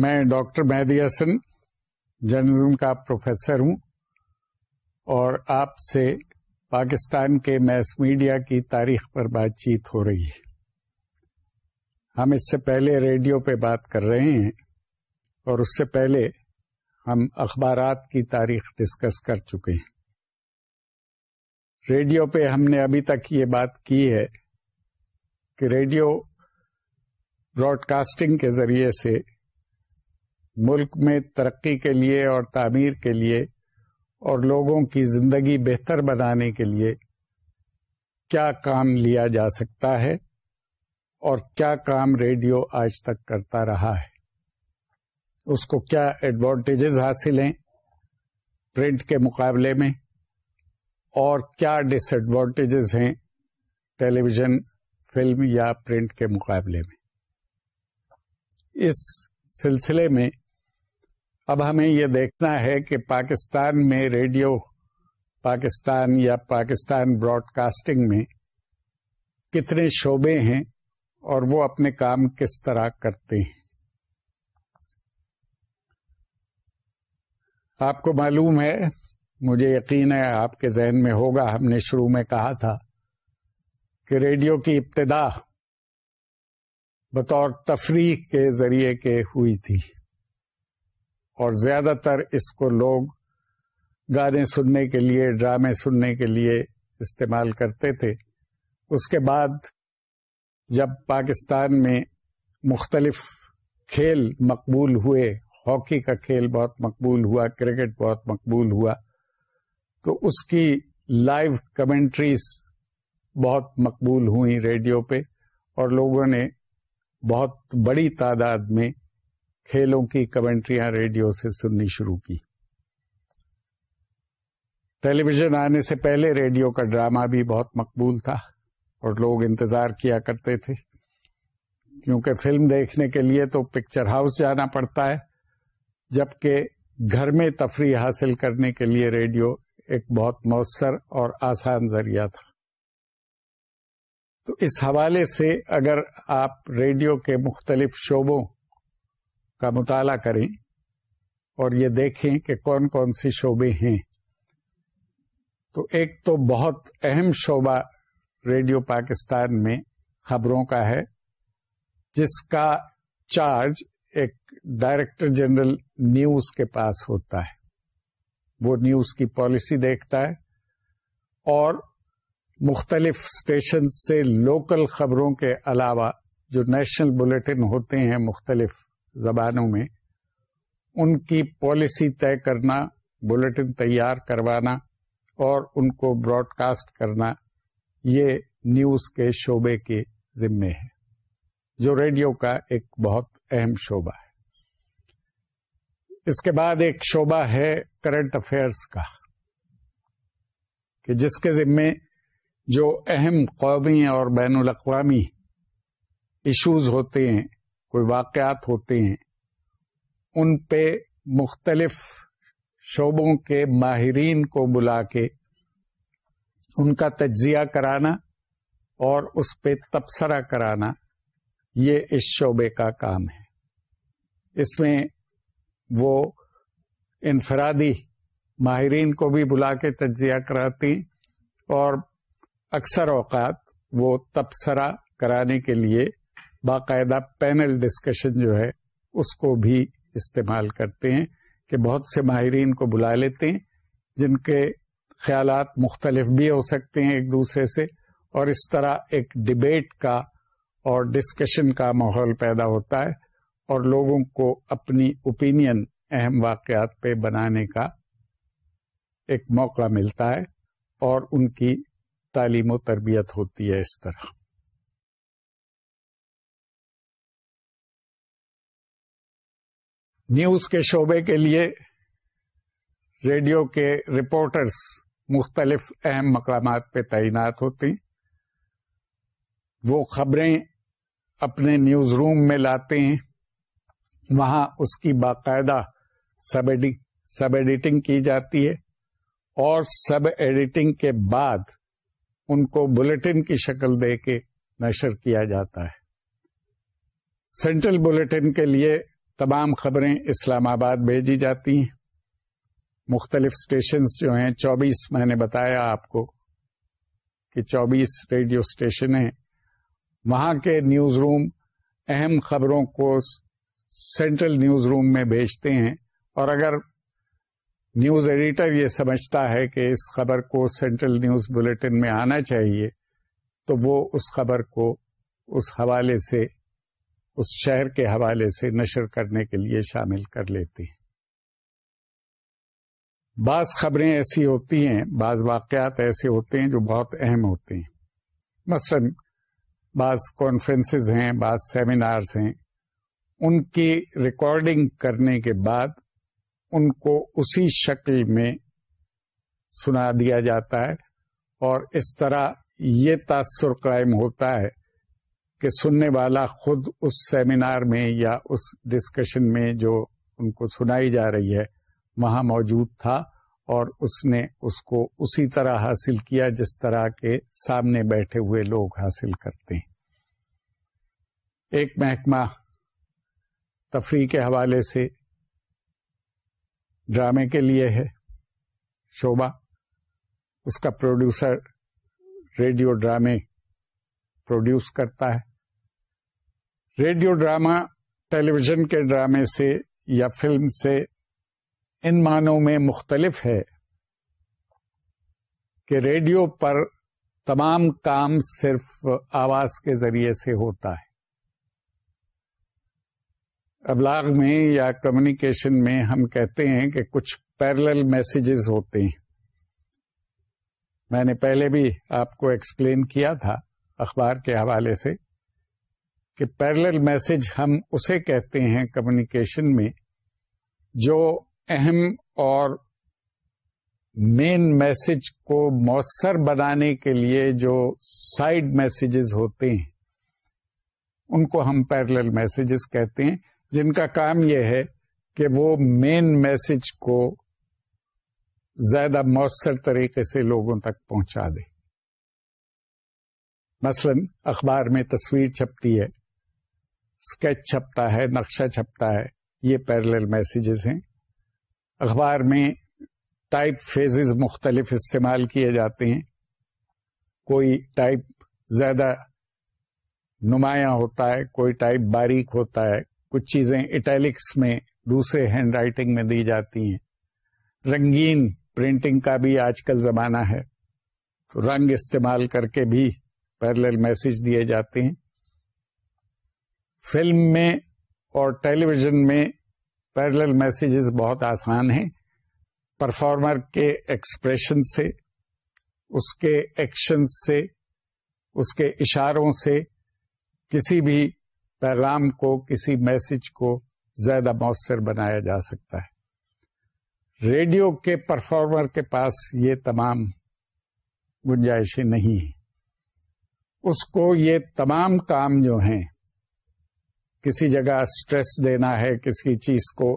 میں doctor Mehdi Hasan, journalism کا professor ہوں اور آپ سے پاکستان کے میس میڈیا کی تاریخ پر بات چیت ہو رہی ہے۔ ہم اس سے پہلے ریڈیو پہ بات کر رہے ہیں اور اس سے پہلے ہم اخبارات کی تاریخ ڈسکس کر چکے ہیں۔ ریڈیو پہ ہم نے ابھی تک یہ بات کی ہے کہ ریڈیو براڈ کاسٹنگ کے ذریعے سے ملک میں ترقی کے لیے اور تعمیر کے لیے اور لوگوں کی زندگی بہتر بنانے کے لیے کیا کام لیا جا سکتا ہے اور کیا کام ریڈیو آج تک کرتا رہا ہے؟ اس کو کیا ایڈوانٹیجز حاصل ہیں پرنٹ کے مقابلے میں؟ اور کیا ڈس ایڈوانٹیجز ہیں ٹیلی ویژن فلم یا پرنٹ کے مقابلے میں؟ اس سلسلے میں اب ہمیں یہ دیکھنا ہے کہ پاکستان میں ریڈیو، پاکستان یا پاکستان براڈ کاسٹنگ میں کتنے شعبے ہیں اور وہ اپنے کام کس طرح کرتے ہیں؟ آپ کو معلوم ہے، مجھے یقین ہے آپ کے ذہن میں ہوگا، ہم نے شروع میں کہا تھا کہ ریڈیو کی ابتدا بطور تفریح کے ذریعے کے ہوئی تھی۔ اور زیادہ تر اس کو لوگ گانے سننے کے لیے، ڈرامے سننے کے لیے استعمال کرتے تھے۔ اس کے بعد جب پاکستان میں مختلف کھیل مقبول ہوئے، ہاکی کا کھیل بہت مقبول ہوا، کرکٹ بہت مقبول ہوا، تو اس کی لائیو کمنٹریز بہت مقبول ہوئی ریڈیو پہ اور لوگوں نے بہت بڑی تعداد میں کھیلوں کی کمنٹریاں ریڈیو سے سننی شروع کی۔ ٹیلی ویژن آنے سے پہلے ریڈیو کا ڈرامہ بھی بہت مقبول تھا اور لوگ انتظار کیا کرتے تھے۔ کیونکہ فلم دیکھنے کے لیے تو پکچر ہاؤس جانا پڑتا ہے، جبکہ گھر میں تفریح حاصل کرنے کے لیے ریڈیو ایک بہت مؤثر اور آسان ذریعہ تھا۔ تو اس حوالے سے اگر آپ ریڈیو کے مختلف شعبوں کا مطالعہ کریں اور یہ دیکھیں کہ کون کون سی شعبے ہیں۔ تو ایک تو بہت اہم شعبہ ریڈیو پاکستان میں خبروں کا ہے، جس کا چارج ایک ڈائریکٹر جنرل نیوز کے پاس ہوتا ہے۔ وہ نیوز کی پالیسی دیکھتا ہے اور مختلف اسٹیشن سے لوکل خبروں کے علاوہ جو نیشنل بلٹن ہوتے ہیں مختلف زبانوں میں، ان کی پالیسی طے کرنا، بلٹن تیار کروانا اور ان کو براڈ کاسٹ کرنا، یہ نیوز کے شعبے کے ذمے ہے، جو ریڈیو کا ایک بہت اہم شعبہ ہے۔ اس کے بعد ایک شعبہ ہے کرنٹ افیئرس کا، کہ جس کے ذمے جو اہم قومی اور بین الاقوامی ایشوز ہوتے ہیں کوئی واقعات ہوتے ہیں، ان پہ مختلف شعبوں کے ماہرین کو بلا کے ان کا تجزیہ کرانا اور اس پہ تبصرہ کرانا، یہ اس شعبے کا کام ہے۔ اس میں وہ انفرادی ماہرین کو بھی بلا کے تجزیہ کراتی اور اکثر اوقات وہ تبصرہ کرانے کے لیے باقاعدہ پینل ڈسکشن جو ہے، اس کو بھی استعمال کرتے ہیں کہ بہت سے ماہرین کو بلا لیتے ہیں، جن کے خیالات مختلف بھی ہو سکتے ہیں ایک دوسرے سے، اور اس طرح ایک ڈبیٹ کا اور ڈسکشن کا ماحول پیدا ہوتا ہے، اور لوگوں کو اپنی اوپینین اہم واقعات پہ بنانے کا ایک موقع ملتا ہے، اور ان کی تعلیم و تربیت ہوتی ہے اس طرح۔ نیوز کے شعبے کے لیے ریڈیو کے رپورٹرز مختلف اہم مقامات پہ تعینات ہوتے ہیں۔ وہ خبریں اپنے نیوز روم میں لاتے ہیں۔ وہاں اس کی باقاعدہ سب سب ایڈیٹنگ کی جاتی ہے۔ اور سب ایڈیٹنگ کے بعد ان کو بلٹن کی شکل دے کے نشر کیا جاتا ہے۔ سینٹرل بلٹن کے لیے تمام خبریں اسلام آباد بھیجی جاتی ہیں۔ مختلف اسٹیشنز جو ہیں، چوبیس، میں نے بتایا آپ کو کہ چوبیس ریڈیو اسٹیشن ہیں۔ وہاں کے نیوز روم اہم خبروں کو سینٹرل نیوز روم میں بھیجتے ہیں۔ اور اگر نیوز ایڈیٹر یہ سمجھتا ہے کہ اس خبر کو سینٹرل نیوز بلٹن میں آنا چاہیے، تو وہ اس خبر کو اس حوالے سے اس شہر کے حوالے سے نشر کرنے کے لیے شامل کر لیتی ہیں۔ بعض خبریں ایسی ہوتی ہیں، بعض واقعات ایسے ہوتے ہیں جو بہت اہم ہوتے ہیں۔ مثلا، بعض کانفرنسز ہیں، بعض سیمینارز ہیں۔ ان کی ریکارڈنگ کرنے کے بعد ان کو اسی شکل میں سنا دیا جاتا ہے اور اس طرح یہ تاثر قائم ہوتا ہے کہ سننے والا خود اس سیمینار میں یا اس ڈسکشن میں جو ان کو سنائی جا رہی ہے، وہاں موجود تھا اور اس نے اس کو اسی طرح حاصل کیا جس طرح کے سامنے بیٹھے ہوئے لوگ حاصل کرتے ہیں۔ ایک محکمہ تفریح کے حوالے سے ڈرامے کے لیے ہے شوبہ اس کا پروڈیوسر ریڈیو ڈرامے پروڈیوس کرتا ہے۔ ریڈیو ڈرامہ ٹیلی ویژن کے ڈرامے سے یا فلم سے ان معنوں میں مختلف ہے کہ ریڈیو پر تمام کام صرف آواز کے ذریعے سے ہوتا ہے۔ ابلاغ میں یا کمیونیکیشن میں ہم کہتے ہیں کہ کچھ پیرل میسیجز ہوتے ہیں۔ میں نے پہلے بھی آپ کو ایکسپلین کیا تھا اخبار کے حوالے سے۔ کہ پیرل میسج ہم اسے کہتے ہیں کمیونیکیشن میں، جو اہم اور مین میسج کو مؤثر بنانے کے لیے جو سائڈ میسیجز ہوتے ہیں، ان کو ہم پیرل میسیجز کہتے ہیں۔ جن کا کام یہ ہے کہ وہ مین میسج کو زیادہ مؤثر طریقے سے لوگوں تک پہنچا دے۔ مثلا اخبار میں تصویر چھپتی ہے۔ اسکیچ چھپتا ہے، نقشہ چھپتا ہے، یہ پیرل میسیجز ہیں۔ اخبار میں ٹائپ فیزز مختلف استعمال کیے جاتے ہیں۔ کوئی ٹائپ زیادہ نمایاں ہوتا ہے، کوئی ٹائپ باریک ہوتا ہے۔ کچھ چیزیں اٹیلکس میں، دوسرے ہینڈ رائٹنگ میں دی جاتی ہیں۔ رنگین پرنٹنگ کا بھی آج کل زمانہ ہے۔ رنگ استعمال کر کے بھی پیرل میسج دیے جاتے ہیں۔ فلم میں اور ٹیلی ویژن میں پیرل میسیجز بہت آسان ہیں۔ پرفارمر کے ایکسپریشن سے، اس کے ایکشن سے، اس کے اشاروں سے کسی بھی پیغام کو، کسی میسج کو زیادہ مؤثر بنایا جا سکتا ہے۔ ریڈیو کے پرفارمر کے پاس یہ تمام گنجائشیں نہیں ہیں۔ اس کو یہ تمام کام جو ہیں کسی جگہ اسٹریس دینا ہے، کسی چیز کو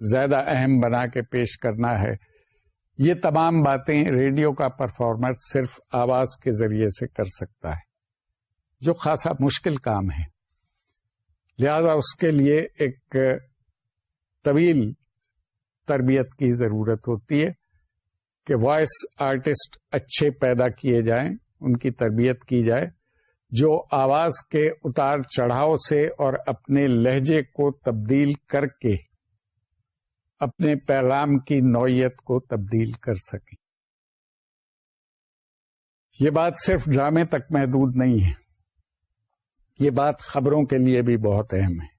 زیادہ اہم بنا کے پیش کرنا ہے۔ یہ تمام باتیں ریڈیو کا پرفارمر صرف آواز کے ذریعے سے کر سکتا ہے، جو خاصا مشکل کام ہے۔ لہذا اس کے لیے ایک طویل تربیت کی ضرورت ہوتی ہے کہ وائس آرٹسٹ اچھے پیدا کیے جائیں، ان کی تربیت کی جائے۔ جو آواز کے اتار چڑھاؤ سے اور اپنے لہجے کو تبدیل کر کے اپنے پیغام کی نوعیت کو تبدیل کر سکیں یہ بات صرف ڈرامے تک محدود نہیں ہے، یہ بات خبروں کے لیے بھی بہت اہم ہے۔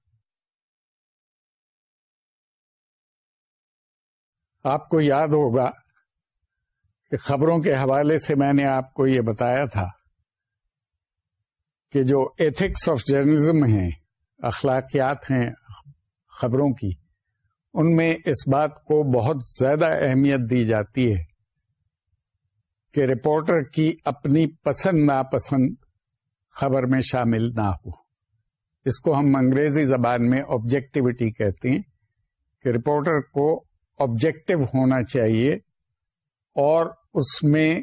آپ کو یاد ہوگا کہ خبروں کے حوالے سے میں نے آپ کو یہ بتایا تھا کہ جو ایتھکس آف جرنلزم ہیں، اخلاقیات ہیں خبروں کی، ان میں اس بات کو بہت زیادہ اہمیت دی جاتی ہے کہ رپورٹر کی اپنی پسند ناپسند خبر میں شامل نہ ہو۔ اس کو ہم انگریزی زبان میں آبجیکٹیوٹی کہتے ہیں کہ رپورٹر کو آبجیکٹو ہونا چاہیے اور اس میں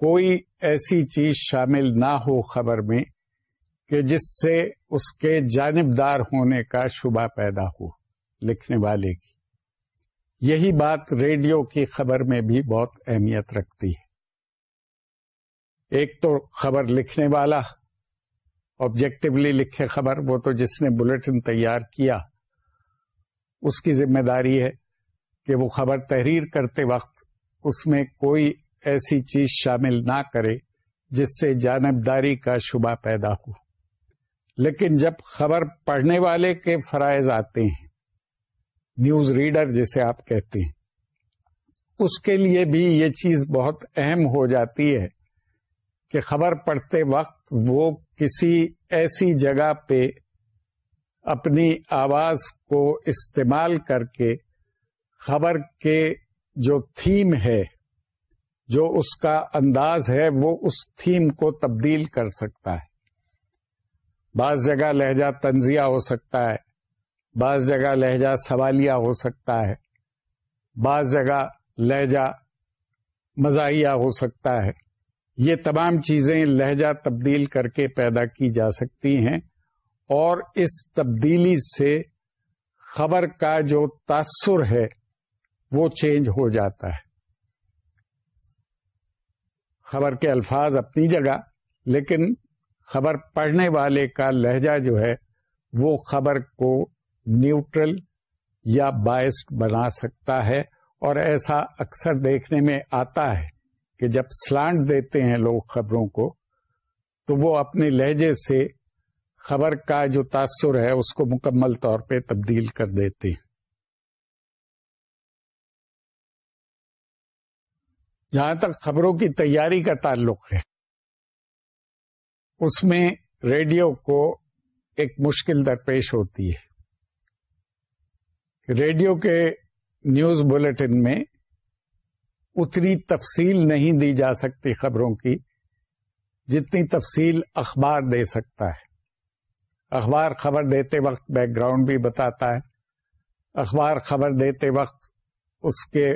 کوئی ایسی چیز شامل نہ ہو خبر میں کہ جس سے اس کے جانبدار ہونے کا شبہ پیدا ہو لکھنے والے کی۔ یہی بات ریڈیو کی خبر میں بھی بہت اہمیت رکھتی ہے۔ ایک تو خبر لکھنے والا آبجیکٹولی لکھے خبر، وہ تو جس نے بلٹن تیار کیا، اس کی ذمہ داری ہے کہ وہ خبر تحریر کرتے وقت اس میں کوئی ایسی چیز شامل نہ کرے جس سے جانبداری کا شبہ پیدا ہو۔ لیکن جب خبر پڑھنے والے کے فرائض آتے ہیں، نیوز ریڈر جسے آپ کہتے ہیں، اس کے لیے بھی یہ چیز بہت اہم ہو جاتی ہے کہ خبر پڑھتے وقت وہ کسی ایسی جگہ پہ اپنی آواز کو استعمال کر کے خبر کے جو تھیم ہے، جو اس کا انداز ہے، وہ اس تھیم کو تبدیل کر سکتا ہے۔ بعض جگہ لہجہ تنزیہ ہو سکتا ہے، بعض جگہ لہجہ سوالیہ ہو سکتا ہے، بعض جگہ لہجہ مزاحیہ ہو سکتا ہے۔ یہ تمام چیزیں لہجہ تبدیل کر کے پیدا کی جا سکتی ہیں اور اس تبدیلی سے خبر کا جو تاثر ہے وہ چینج ہو جاتا ہے۔ خبر کے الفاظ اپنی جگہ، لیکن خبر پڑھنے والے کا لہجہ جو ہے وہ خبر کو نیوٹرل یا بائسڈ بنا سکتا ہے اور ایسا اکثر دیکھنے میں آتا ہے کہ جب سلانٹ دیتے ہیں لوگ خبروں کو، تو وہ اپنے لہجے سے خبر کا جو تاثر ہے اس کو مکمل طور پہ تبدیل کر دیتے ہیں۔ جہاں تک خبروں کی تیاری کا تعلق ہے اس میں ریڈیو کو ایک مشکل درپیش ہوتی ہے۔ ریڈیو کے نیوز بلٹن میں اتنی تفصیل نہیں دی جا سکتی خبروں کی جتنی تفصیل اخبار دے سکتا ہے۔ اخبار خبر دیتے وقت بیک گراؤنڈ بھی بتاتا ہے۔ اخبار خبر دیتے وقت اس کے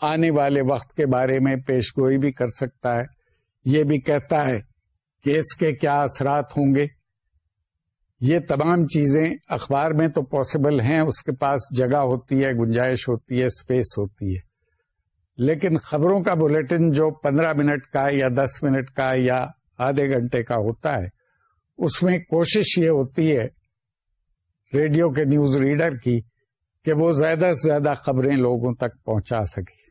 آنے والے وقت کے بارے میں پیش گوئی بھی کر سکتا ہے۔ یہ بھی کہتا ہے کہ اس کے کیا اثرات ہوں گے؟ یہ تمام چیزیں اخبار میں تو پاسبل ہیں، اس کے پاس جگہ ہوتی ہے، گنجائش ہوتی ہے اسپیس ہوتی ہے۔ لیکن خبروں کا بلٹن جو پندرہ منٹ کا یا دس منٹ کا یا آدھے گھنٹے کا ہوتا ہے، اس میں کوشش یہ ہوتی ہے ریڈیو کے نیوز ریڈر کی کہ وہ زیادہ سے زیادہ خبریں لوگوں تک پہنچا سکے۔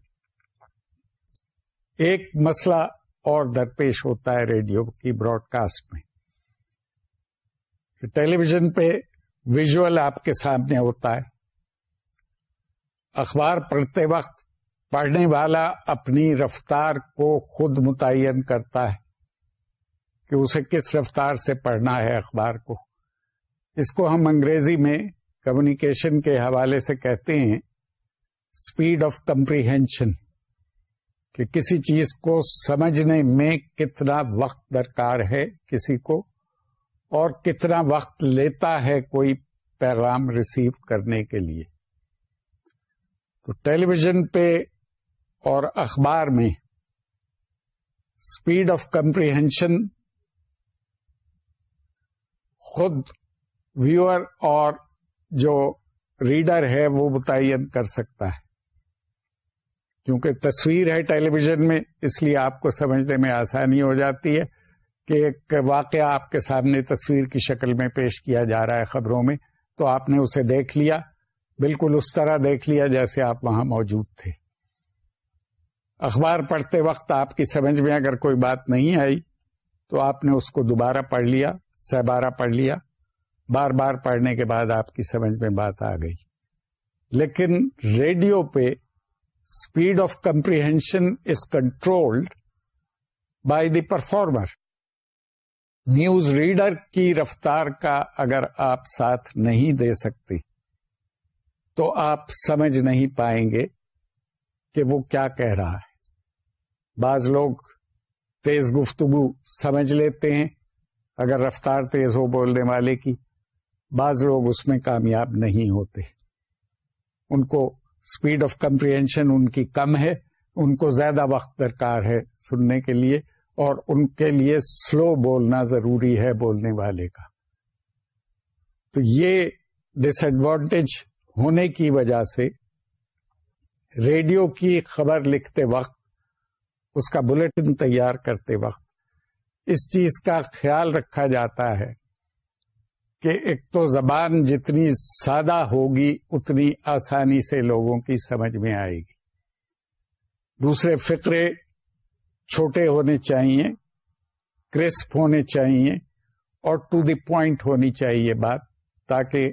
ایک مسئلہ اور درپیش ہوتا ہے ریڈیو کی براڈ کاسٹ میں ٹیلی ویژن پہ ویژل آپ کے سامنے ہوتا ہے۔ اخبار پڑھتے وقت پڑھنے والا اپنی رفتار کو خود متعین کرتا ہے کہ اسے کس رفتار سے پڑھنا ہے اخبار کو۔ اس کو ہم انگریزی میں کمیونیکیشن کے حوالے سے کہتے ہیں۔ اسپیڈ آف کمپریہینشن کہ کسی چیز کو سمجھنے میں کتنا وقت درکار ہے کسی کو اور کتنا وقت لیتا ہے کوئی پیغام ریسیو کرنے کے لیے۔ تو ٹیلی ویژن پہ اور اخبار میں اسپیڈ آف کمپریہنشن خود ویور اور جو ریڈر ہے وہ متعین کر سکتا ہے۔ کیونکہ تصویر ہے ٹیلی ویژن میں، اس لیے آپ کو سمجھنے میں آسانی ہو جاتی ہے کہ ایک واقعہ آپ کے سامنے تصویر کی شکل میں پیش کیا جا رہا ہے خبروں میں، تو آپ نے اسے دیکھ لیا۔ بالکل اس طرح دیکھ لیا جیسے آپ وہاں موجود تھے۔ اخبار پڑھتے وقت آپ کی سمجھ میں اگر کوئی بات نہیں آئی، تو آپ نے اس کو دوبارہ پڑھ لیا سہ بارہ پڑھ لیا۔ بار بار پڑھنے کے بعد آپ کی سمجھ میں بات آ گئی۔ لیکن ریڈیو پہ speed of comprehension is controlled by the performer news reader کی رفتار کا اگر آپ ساتھ نہیں دے سکتے، تو آپ سمجھ نہیں پائیں گے کہ وہ کیا کہہ رہا ہے۔ بعض لوگ تیز گفتگو سمجھ لیتے ہیں اگر رفتار تیز ہو بولنے والے کی، بعض لوگ اس میں کامیاب نہیں ہوتے۔ ان کو اسپیڈ آف کمپریہنشن ان کی کم ہے، ان کو زیادہ وقت درکار ہے سننے کے لیے، اور ان کے لیے سلو بولنا ضروری ہے بولنے والے کا۔ تو یہ ڈس ایڈوانٹیج ہونے کی وجہ سے ریڈیو کی خبر لکھتے وقت، اس کا بلٹن تیار کرتے وقت اس چیز کا خیال رکھا جاتا ہے کہ ایک تو زبان جتنی سادہ ہوگی اتنی آسانی سے لوگوں کی سمجھ میں آئے گی۔ دوسرے، فقرے چھوٹے ہونے چاہیے کرسپ ہونے چاہیے اور ٹو دی پوائنٹ ہونی چاہیے بات، تاکہ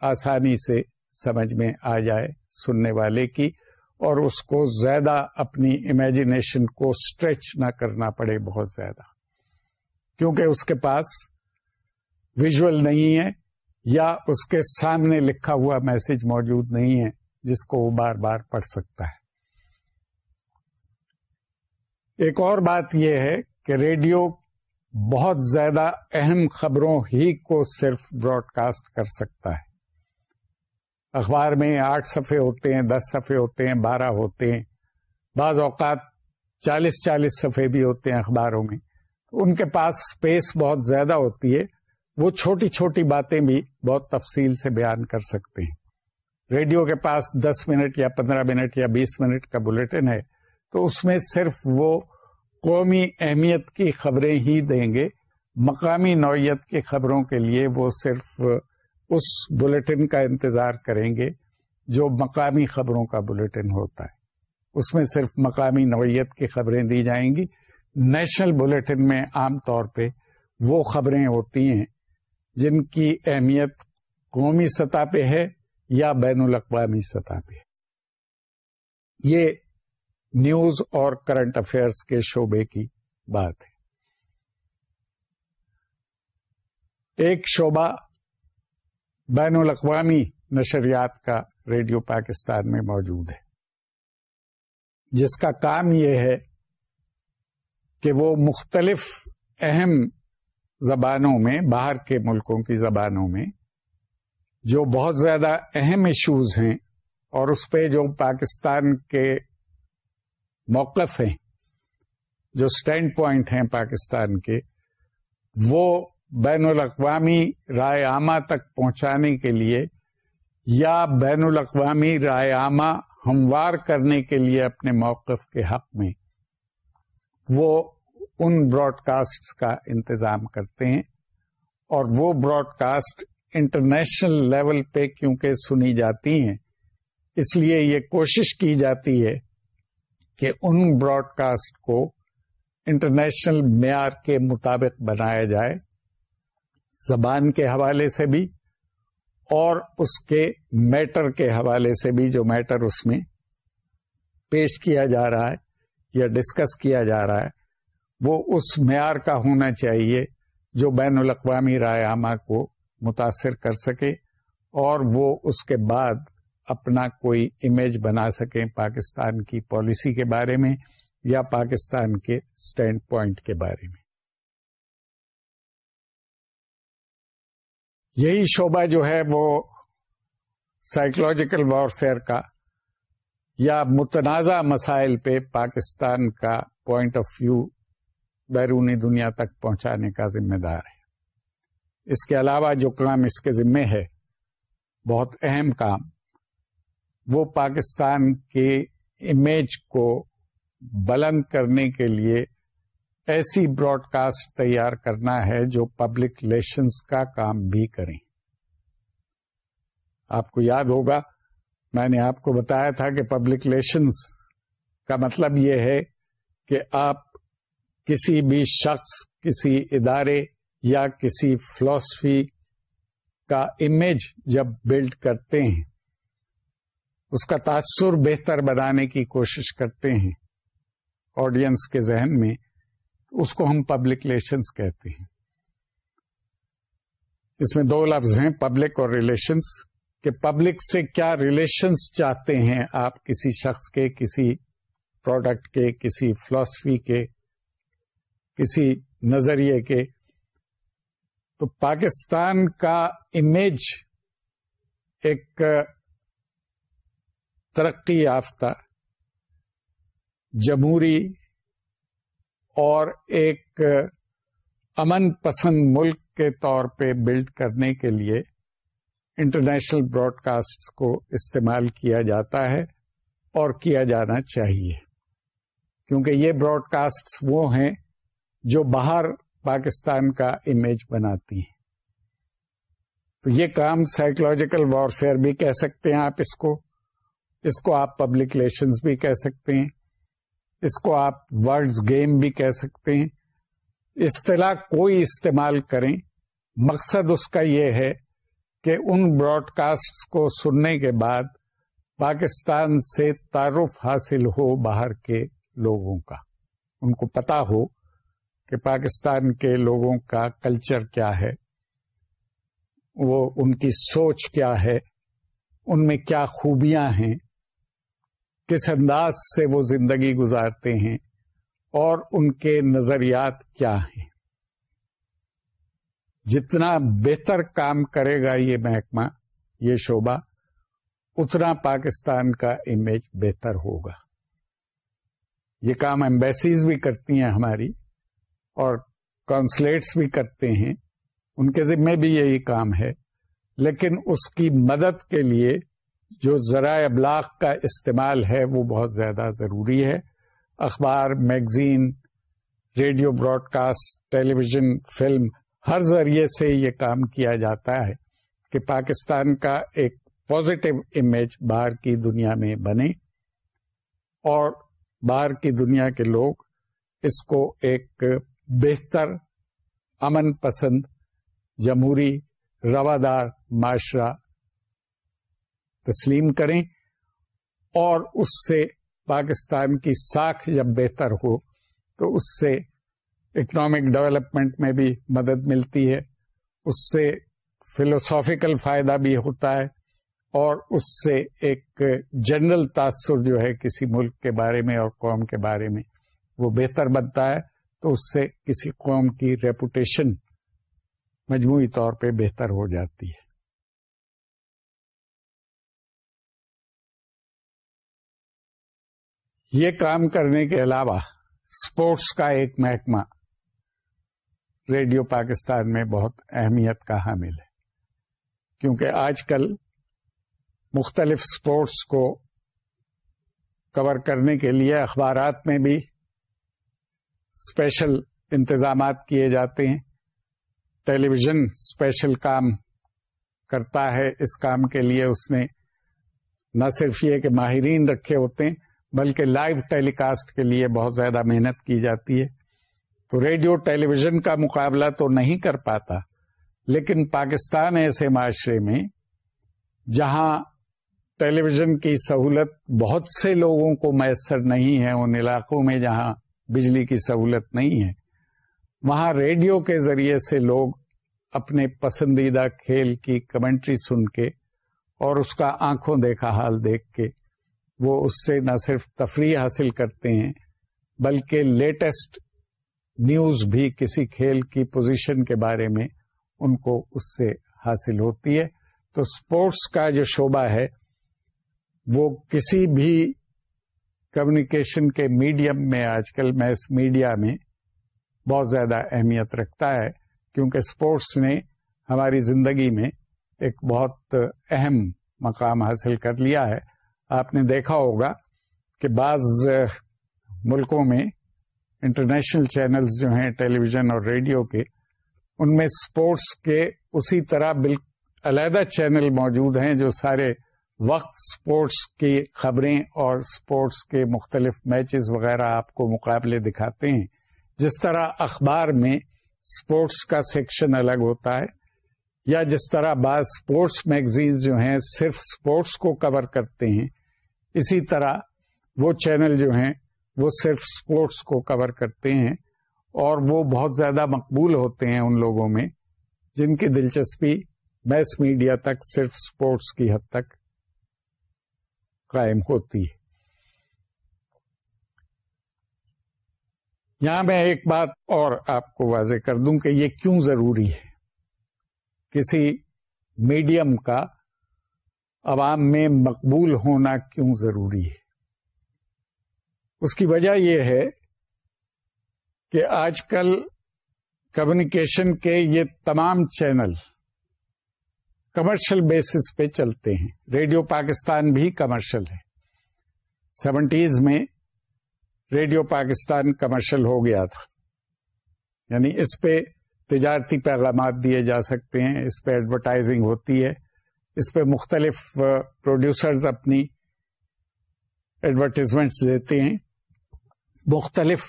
آسانی سے سمجھ میں آ جائے سننے والے کی اور اس کو زیادہ اپنی امیجنیشن کو اسٹریچ نہ کرنا پڑے بہت زیادہ۔ کیونکہ اس کے پاس ویژل نہیں ہے یا اس کے سامنے لکھا ہوا میسج موجود نہیں ہے جس کو وہ بار بار پڑھ سکتا ہے۔ ایک اور بات یہ ہے کہ ریڈیو بہت زیادہ اہم خبروں ہی کو صرف براڈ کاسٹ کر سکتا ہے۔ اخبار میں آٹھ صفحے ہوتے ہیں، دس صفحے ہوتے ہیں، بارہ ہوتے ہیں۔ بعض اوقات چالیس چالیس صفحے بھی ہوتے ہیں اخباروں میں۔ ان کے پاس اسپیس بہت زیادہ ہوتی ہے۔ وہ چھوٹی چھوٹی باتیں بھی بہت تفصیل سے بیان کر سکتے ہیں۔ ریڈیو کے پاس دس منٹ یا پندرہ منٹ یا بیس منٹ کا بلٹن ہے تو اس میں صرف وہ قومی اہمیت کی خبریں ہی دیں گے۔ مقامی نوعیت کی خبروں کے لیے وہ صرف اس بلٹن کا انتظار کریں گے جو مقامی خبروں کا بلٹن ہوتا ہے۔ اس میں صرف مقامی نوعیت کی خبریں دی جائیں گی۔ نیشنل بلٹن میں عام طور پہ وہ خبریں ہوتی ہیں جن کی اہمیت قومی سطح پہ ہے یا بین الاقوامی سطح پہ ہے۔ یہ نیوز اور کرنٹ افیئرس کے شعبے کی بات ہے۔ ایک شعبہ بین الاقوامی نشریات کا ریڈیو پاکستان میں موجود ہے۔ جس کا کام یہ ہے کہ وہ مختلف اہم زبانوں میں، باہر کے ملکوں کی زبانوں میں، جو بہت زیادہ اہم ایشوز ہیں اور اس پہ جو پاکستان کے موقف ہیں، جو اسٹینڈ پوائنٹ ہیں پاکستان کے، وہ بین الاقوامی رائے عامہ تک پہنچانے کے لیے یا بین الاقوامی رائے عامہ ہموار کرنے کے لیے اپنے موقف کے حق میں، وہ ان براڈ کاسٹ کا انتظام کرتے ہیں اور وہ براڈ کاسٹ انٹرنیشنل لیول پہ کیونکہ سنی جاتی ہیں، اس لیے یہ کوشش کی جاتی ہے کہ ان براڈ کاسٹ کو انٹرنیشنل معیار کے مطابق بنایا جائے، زبان کے حوالے سے بھی اور اس کے میٹر کے حوالے سے بھی جو میٹر اس میں پیش کیا جا رہا ہے یا ڈسکس کیا جا رہا ہے۔ وہ اس معیار کا ہونا چاہیے جو بین الاقوامی رائے عامہ کو متاثر کر سکے اور وہ اس کے بعد اپنا کوئی امیج بنا سکیں پاکستان کی پالیسی کے بارے میں یا پاکستان کے اسٹینڈ پوائنٹ کے بارے میں۔ یہی شعبہ جو ہے وہ سائیکولوجیکل وارفیئر کا یا متنازع مسائل پہ پاکستان کا پوائنٹ آف ویو بیرونی دنیا تک پہنچانے کا ذمہ دار ہے۔ اس کے علاوہ جو کام اس کے ذمے ہے، بہت اہم کام، وہ پاکستان کے امیج کو بلند کرنے کے لیے ایسی براڈ کاسٹ تیار کرنا ہے جو پبلک ریلیشنس کا کام بھی کریں۔ آپ کو یاد ہوگا، میں نے آپ کو بتایا تھا کہ پبلک ریلیشنس کا مطلب یہ ہے کہ آپ کسی بھی شخص، کسی ادارے یا کسی فلاسفی کا امیج جب بلڈ کرتے ہیں، اس کا تاثر بہتر بنانے کی کوشش کرتے ہیں آڈینس کے ذہن میں، اس کو ہم پبلک ریلیشنس کہتے ہیں۔ اس میں دو لفظ ہیں پبلک اور ریلیشنس کہ پبلک سے کیا ریلیشنس چاہتے ہیں آپ کسی شخص کے، کسی پروڈکٹ کے، کسی فلاسفی کے؟ کسی نظریے کے۔ تو پاکستان کا امیج ایک ترقی یافتہ، جمہوری اور ایک امن پسند ملک کے طور پہ بلڈ کرنے کے لیے انٹرنیشنل براڈ کاسٹ کو استعمال کیا جاتا ہے اور کیا جانا چاہیے۔ کیونکہ یہ براڈ کاسٹ وہ ہیں جو باہر پاکستان کا امیج بناتی ہیں۔ تو یہ کام سائیکولوجیکل وارفیئر بھی کہہ سکتے ہیں آپ اس کو۔ اس کو آپ پبلک ریلیشنز بھی کہہ سکتے ہیں۔ اس کو آپ ورڈز گیم بھی کہہ سکتے ہیں۔ اصطلاح کوئی استعمال کریں۔ مقصد اس کا یہ ہے کہ ان براڈ کاسٹ کو سننے کے بعد پاکستان سے تعارف حاصل ہو باہر کے لوگوں کا۔ ان کو پتا ہو کہ پاکستان کے لوگوں کا کلچر کیا ہے؟ وہ ان کی سوچ کیا ہے؟ ان میں کیا خوبیاں ہیں؟ کس انداز سے وہ زندگی گزارتے ہیں؟ اور ان کے نظریات کیا ہیں؟ جتنا بہتر کام کرے گا یہ محکمہ، یہ شعبہ، اتنا پاکستان کا امیج بہتر ہوگا۔ یہ کام ایمبیسیز بھی کرتی ہیں ہماری۔ اور کانسلیٹس بھی کرتے ہیں۔ ان کے ذمے بھی یہی کام ہے۔ لیکن اس کی مدد کے لیے جو ذرائع ابلاغ کا استعمال ہے، وہ بہت زیادہ ضروری ہے۔ اخبار، magazine, radio broadcast television film, ہر ذریعے سے یہ کام کیا جاتا ہے کہ پاکستان کا ایک پازیٹو امیج باہر کی دنیا میں بنے اور باہر کی دنیا کے لوگ اس کو ایک بہتر امن پسند جمہوری روادار معاشرہ تسلیم کریں اور اس سے پاکستان کی ساکھ جب بہتر ہو تو اس سے اکنامک ڈیولپمنٹ میں بھی مدد ملتی ہے، اس سے فلوسافیکل فائدہ بھی ہوتا ہے اور اس سے ایک جنرل تاثر جو ہے کسی ملک کے بارے میں اور قوم کے بارے میں وہ بہتر بنتا ہے۔ تو اس سے کسی قوم کی ریپوٹیشن مجموعی طور پہ بہتر ہو جاتی ہے۔ یہ کام کرنے کے علاوہ اسپورٹس کا ایک محکمہ ریڈیو پاکستان میں بہت اہمیت کا حامل ہے۔ کیونکہ آج کل مختلف اسپورٹس کو کور کرنے کے لیے اخبارات میں بھی اسپیشل انتظامات کیے جاتے ہیں۔ ٹیلی ویژن اسپیشل کام کرتا ہے۔ اس کام کے لیے اس نے نہ صرف یہ کہ ماہرین رکھے ہوتے ہیں، بلکہ لائیو ٹیلی کاسٹ کے لیے بہت زیادہ محنت کی جاتی ہے۔ تو ریڈیو ٹیلی ویژن کا مقابلہ تو نہیں کر پاتا، لیکن پاکستان ایسے معاشرے میں، جہاں ٹیلی ویژن کی سہولت بہت سے لوگوں کو میسر نہیں ہے، ان علاقوں میں جہاں بجلی کی سہولت نہیں ہے۔ وہاں ریڈیو کے ذریعے سے لوگ اپنے پسندیدہ کھیل کی کمنٹری سن کے اور اس کا آنکھوں دیکھا حال دیکھ کے وہ اس سے نہ صرف تفریح حاصل کرتے ہیں، بلکہ لیٹسٹ نیوز بھی کسی کھیل کی پوزیشن کے بارے میں ان کو اس سے حاصل ہوتی ہے۔ تو اسپورٹس کا جو شعبہ ہے، وہ کسی بھی کمیونیکیشن کے میڈیم میں آج کل میس میڈیا میں بہت زیادہ اہمیت رکھتا ہے، کیونکہ اسپورٹس نے ہماری زندگی میں ایک بہت اہم مقام حاصل کر لیا ہے۔ آپ نے دیکھا ہوگا کہ بعض ملکوں میں انٹرنیشنل چینلز جو ہیں ٹیلی ویژن اور ریڈیو کے، ان میں اسپورٹس کے اسی طرح بال علیحدہ چینل موجود ہیں جو سارے وقت اسپورٹس کی خبریں اور اسپورٹس کے مختلف میچز وغیرہ آپ کو مقابلے دکھاتے ہیں۔ جس طرح اخبار میں اسپورٹس کا سیکشن الگ ہوتا ہے، یا جس طرح بعض اسپورٹس میگزین جو ہیں صرف اسپورٹس کو کور کرتے ہیں، اسی طرح وہ چینل جو ہیں وہ صرف اسپورٹس کو کور کرتے ہیں اور وہ بہت زیادہ مقبول ہوتے ہیں ان لوگوں میں، جن کی دلچسپی میس میڈیا تک، صرف اسپورٹس کی حد تک قائم ہوتی ہے۔ یہاں میں ایک بات اور آپ کو واضح کر دوں کہ یہ کیوں ضروری ہے۔ کسی میڈیم کا عوام میں مقبول ہونا کیوں ضروری ہے؟ اس کی وجہ یہ ہے کہ آج کل کمیونیکیشن کے یہ تمام چینل کمرشل بیسس پہ چلتے ہیں۔ ریڈیو پاکستان بھی کمرشل ہے۔ سیونٹیز میں ریڈیو پاکستان کمرشل ہو گیا تھا۔ یعنی اس پہ تجارتی پیغامات دیے جا سکتے ہیں، اس پہ ایڈورٹائزنگ ہوتی ہے۔ اس پہ مختلف پروڈیوسرز اپنی ایڈورٹیزمنٹس دیتے ہیں۔ مختلف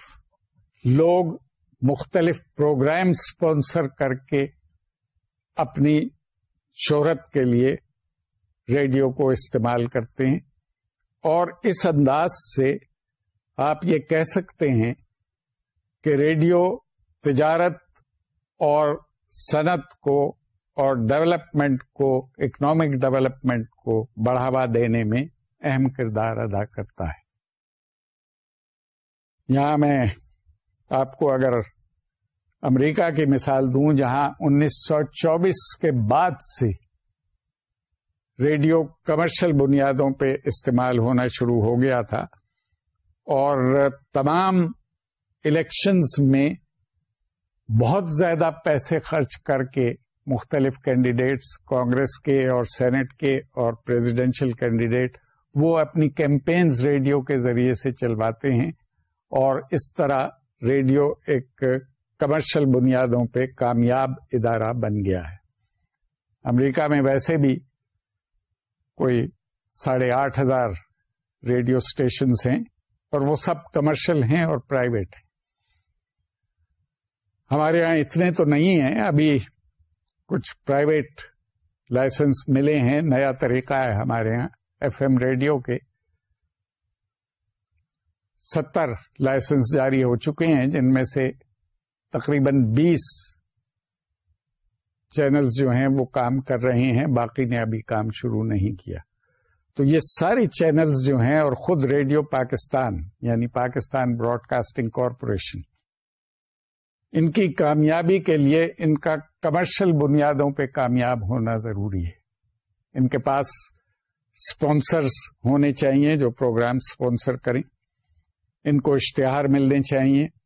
لوگ مختلف پروگرام اسپانسر کر کے اپنی شہرت کے لیے ریڈیو کو استعمال کرتے ہیں اور اس انداز سے آپ یہ کہہ سکتے ہیں کہ ریڈیو تجارت اور صنعت کو اور ڈیولپمنٹ کو، اکنامک ڈیولپمنٹ کو بڑھاوا دینے میں اہم کردار ادا کرتا ہے۔ یہاں میں آپ کو اگر امریکہ کی مثال دوں جہاں انیس سو چوبیس کے بعد سے ریڈیو کمرشل بنیادوں پہ استعمال ہونا شروع ہو گیا تھا اور تمام الیکشنز میں بہت زیادہ پیسے خرچ کر کے مختلف کینڈیڈیٹس کانگریس کے اور سینٹ کے اور پریزیڈینشل کینڈیڈیٹ وہ اپنی کیمپینز ریڈیو کے ذریعے سے چلواتے ہیں اور اس طرح ریڈیو ایک کمرشل بنیادوں پہ کامیاب ادارہ بن گیا ہے۔ امریکہ میں ویسے بھی کوئی ساڑھے آٹھ ہزار ریڈیو اسٹیشنس ہیں اور وہ سب کمرشل ہیں اور پرائیویٹ ہیں۔ ہمارے یہاں اتنے تو نہیں ہیں، ابھی کچھ پرائیویٹ لائسنس ملے ہیں، نیا طریقہ ہے ہمارے یہاں ایف ایم ریڈیو کے۔ ستر لائسنس جاری ہو چکے ہیں، جن میں سے تقریباً بیس چینلز جو ہیں وہ کام کر رہے ہیں، باقی نے ابھی کام شروع نہیں کیا۔ تو یہ ساری چینلز جو ہیں اور خود ریڈیو پاکستان یعنی پاکستان براڈ کاسٹنگ کارپوریشن، ان کی کامیابی کے لیے ان کا کمرشل بنیادوں پہ کامیاب ہونا ضروری ہے۔ ان کے پاس اسپانسرس ہونے چاہیے جو پروگرام اسپانسر کریں۔ ان کو اشتہار ملنے چاہیے۔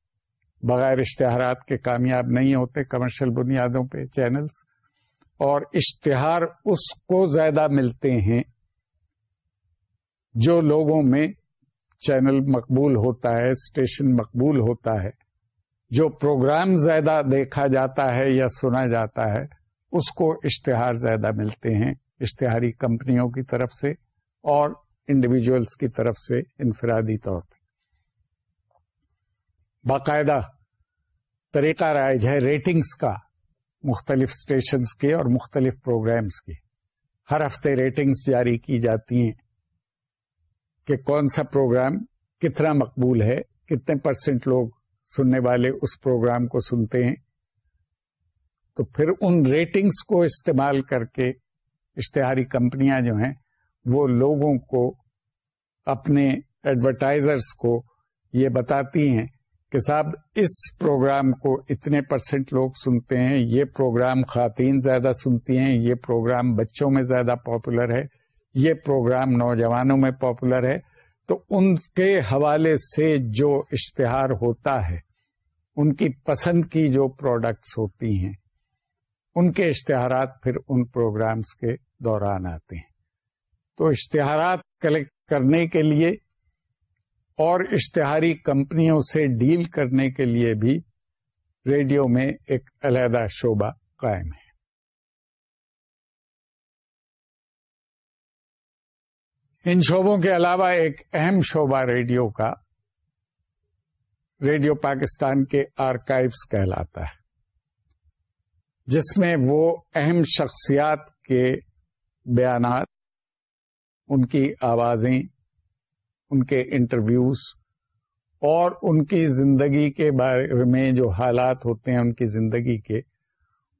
بغیر اشتہارات کے کامیاب نہیں ہوتے کمرشل بنیادوں پہ چینلز، اور اشتہار اس کو زیادہ ملتے ہیں جو لوگوں میں چینل مقبول ہوتا ہے، اسٹیشن مقبول ہوتا ہے، جو پروگرام زیادہ دیکھا جاتا ہے یا سنا جاتا ہے، اس کو اشتہار زیادہ ملتے ہیں، اشتہاری کمپنیوں کی طرف سے اور انڈیویجلس کی طرف سے انفرادی طور پہ باقاعدہ طریقہ رائج ہے ریٹنگز کا، مختلف اسٹیشنز کے اور مختلف پروگرامز کے۔ ہر ہفتے ریٹنگز جاری کی جاتی ہیں کہ کون سا پروگرام کتنا مقبول ہے، کتنے پرسنٹ لوگ سننے والے اس پروگرام کو سنتے ہیں۔ تو پھر ان ریٹنگز کو استعمال کر کے اشتہاری کمپنیاں جو ہیں، وہ لوگوں کو اپنے ایڈورٹائزرس کو یہ بتاتی ہیں کہ صاحب، اس پروگرام کو اتنے پرسنٹ لوگ سنتے ہیں، یہ پروگرام خواتین زیادہ سنتی ہیں، یہ پروگرام بچوں میں زیادہ پاپولر ہے، یہ پروگرام نوجوانوں میں پاپولر ہے۔ تو ان کے حوالے سے جو اشتہار ہوتا ہے، ان کی پسند کی جو پروڈکٹس ہوتی ہیں، ان کے اشتہارات پھر ان پروگرامز کے دوران آتے ہیں۔ تو اشتہارات کلیکٹ کرنے کے لیے اور اشتہاری کمپنیوں سے ڈیل کرنے کے لیے بھی ریڈیو میں ایک علیحدہ شعبہ قائم ہے۔ ان شعبوں کے علاوہ ایک اہم شعبہ ریڈیو کا ریڈیو پاکستان کے آرکائیوز کہلاتا ہے، جس میں وہ اہم شخصیات کے بیانات، ان کی آوازیں ان کے انٹرویوز اور ان کی زندگی کے بارے میں جو حالات ہوتے ہیں، ان کی زندگی کے،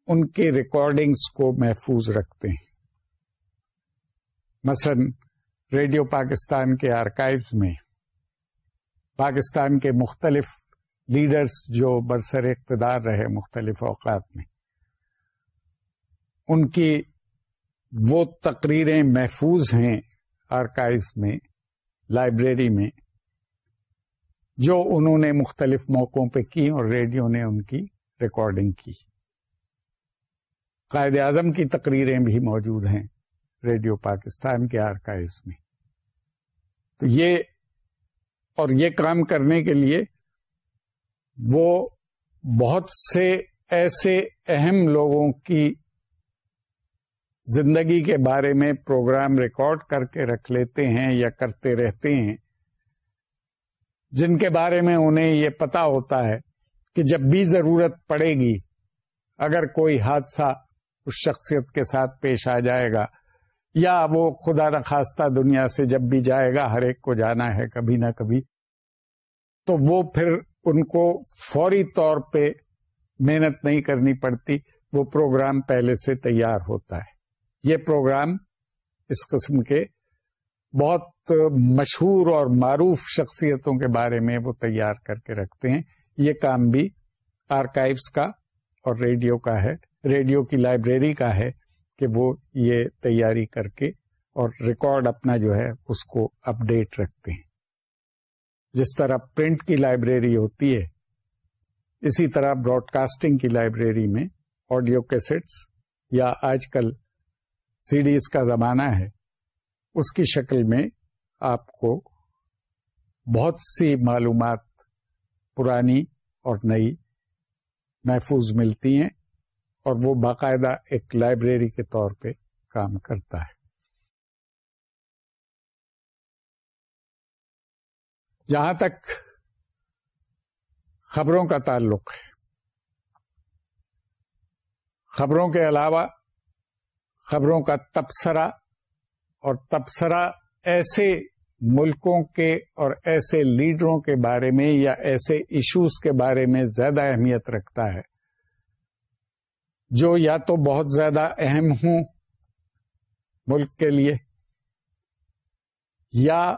ان کے ریکارڈنگز کو محفوظ رکھتے ہیں۔ مثلا، ریڈیو پاکستان کے آرکائیوز میں، پاکستان کے مختلف لیڈرز جو برسر اقتدار رہے مختلف اوقات میں، ان کی وہ تقریریں محفوظ ہیں آرکائیوز میں لائبریری میں جو انہوں نے مختلف موقعوں پہ کی اور ریڈیو نے ان کی ریکارڈنگ کی۔ قائد اعظم کی تقریریں بھی موجود ہیں ریڈیو پاکستان کے آرکائوز میں۔ تو یہ اور یہ کام کرنے کے لیے وہ بہت سے ایسے اہم لوگوں کی زندگی کے بارے میں پروگرام ریکارڈ کر کے رکھ لیتے ہیں یا کرتے رہتے ہیں، جن کے بارے میں انہیں یہ پتا ہوتا ہے کہ جب بھی ضرورت پڑے گی، اگر کوئی حادثہ اس شخصیت کے ساتھ پیش آ جائے گا، یا وہ خدا نخواستہ دنیا سے جب بھی جائے گا، ہر ایک کو جانا ہے کبھی نہ کبھی، تو وہ پھر ان کو فوری طور پہ محنت نہیں کرنی پڑتی، وہ پروگرام پہلے سے تیار ہوتا ہے۔ یہ پروگرام اس قسم کے بہت مشہور اور معروف شخصیتوں کے بارے میں وہ تیار کر کے رکھتے ہیں۔ یہ کام بھی آرکائیوز کا اور ریڈیو کا ہے۔ ریڈیو کی لائبریری کا ہے کہ وہ یہ تیاری کر کے اور ریکارڈ اپنا جو ہے اس کو اپ ڈیٹ رکھتے ہیں۔ جس طرح پرنٹ کی لائبریری ہوتی ہے، اسی طرح براڈ کاسٹنگ کی لائبریری میں آڈیو کیسٹس یا آج کل سی ڈیز کا زمانہ ہے، اس کی شکل میں آپ کو بہت سی معلومات پرانی اور نئی محفوظ ملتی ہیں اور وہ باقاعدہ ایک لائبریری کے طور پہ کام کرتا ہے۔ جہاں تک خبروں کا تعلق ہے، خبروں کے علاوہ خبروں کا تبصرہ اور تبصرہ ایسے ملکوں کے اور ایسے لیڈروں کے بارے میں یا ایسے ایشوز کے بارے میں زیادہ اہمیت رکھتا ہے۔ جو یا تو بہت زیادہ اہم ہوں ملک کے لیے یا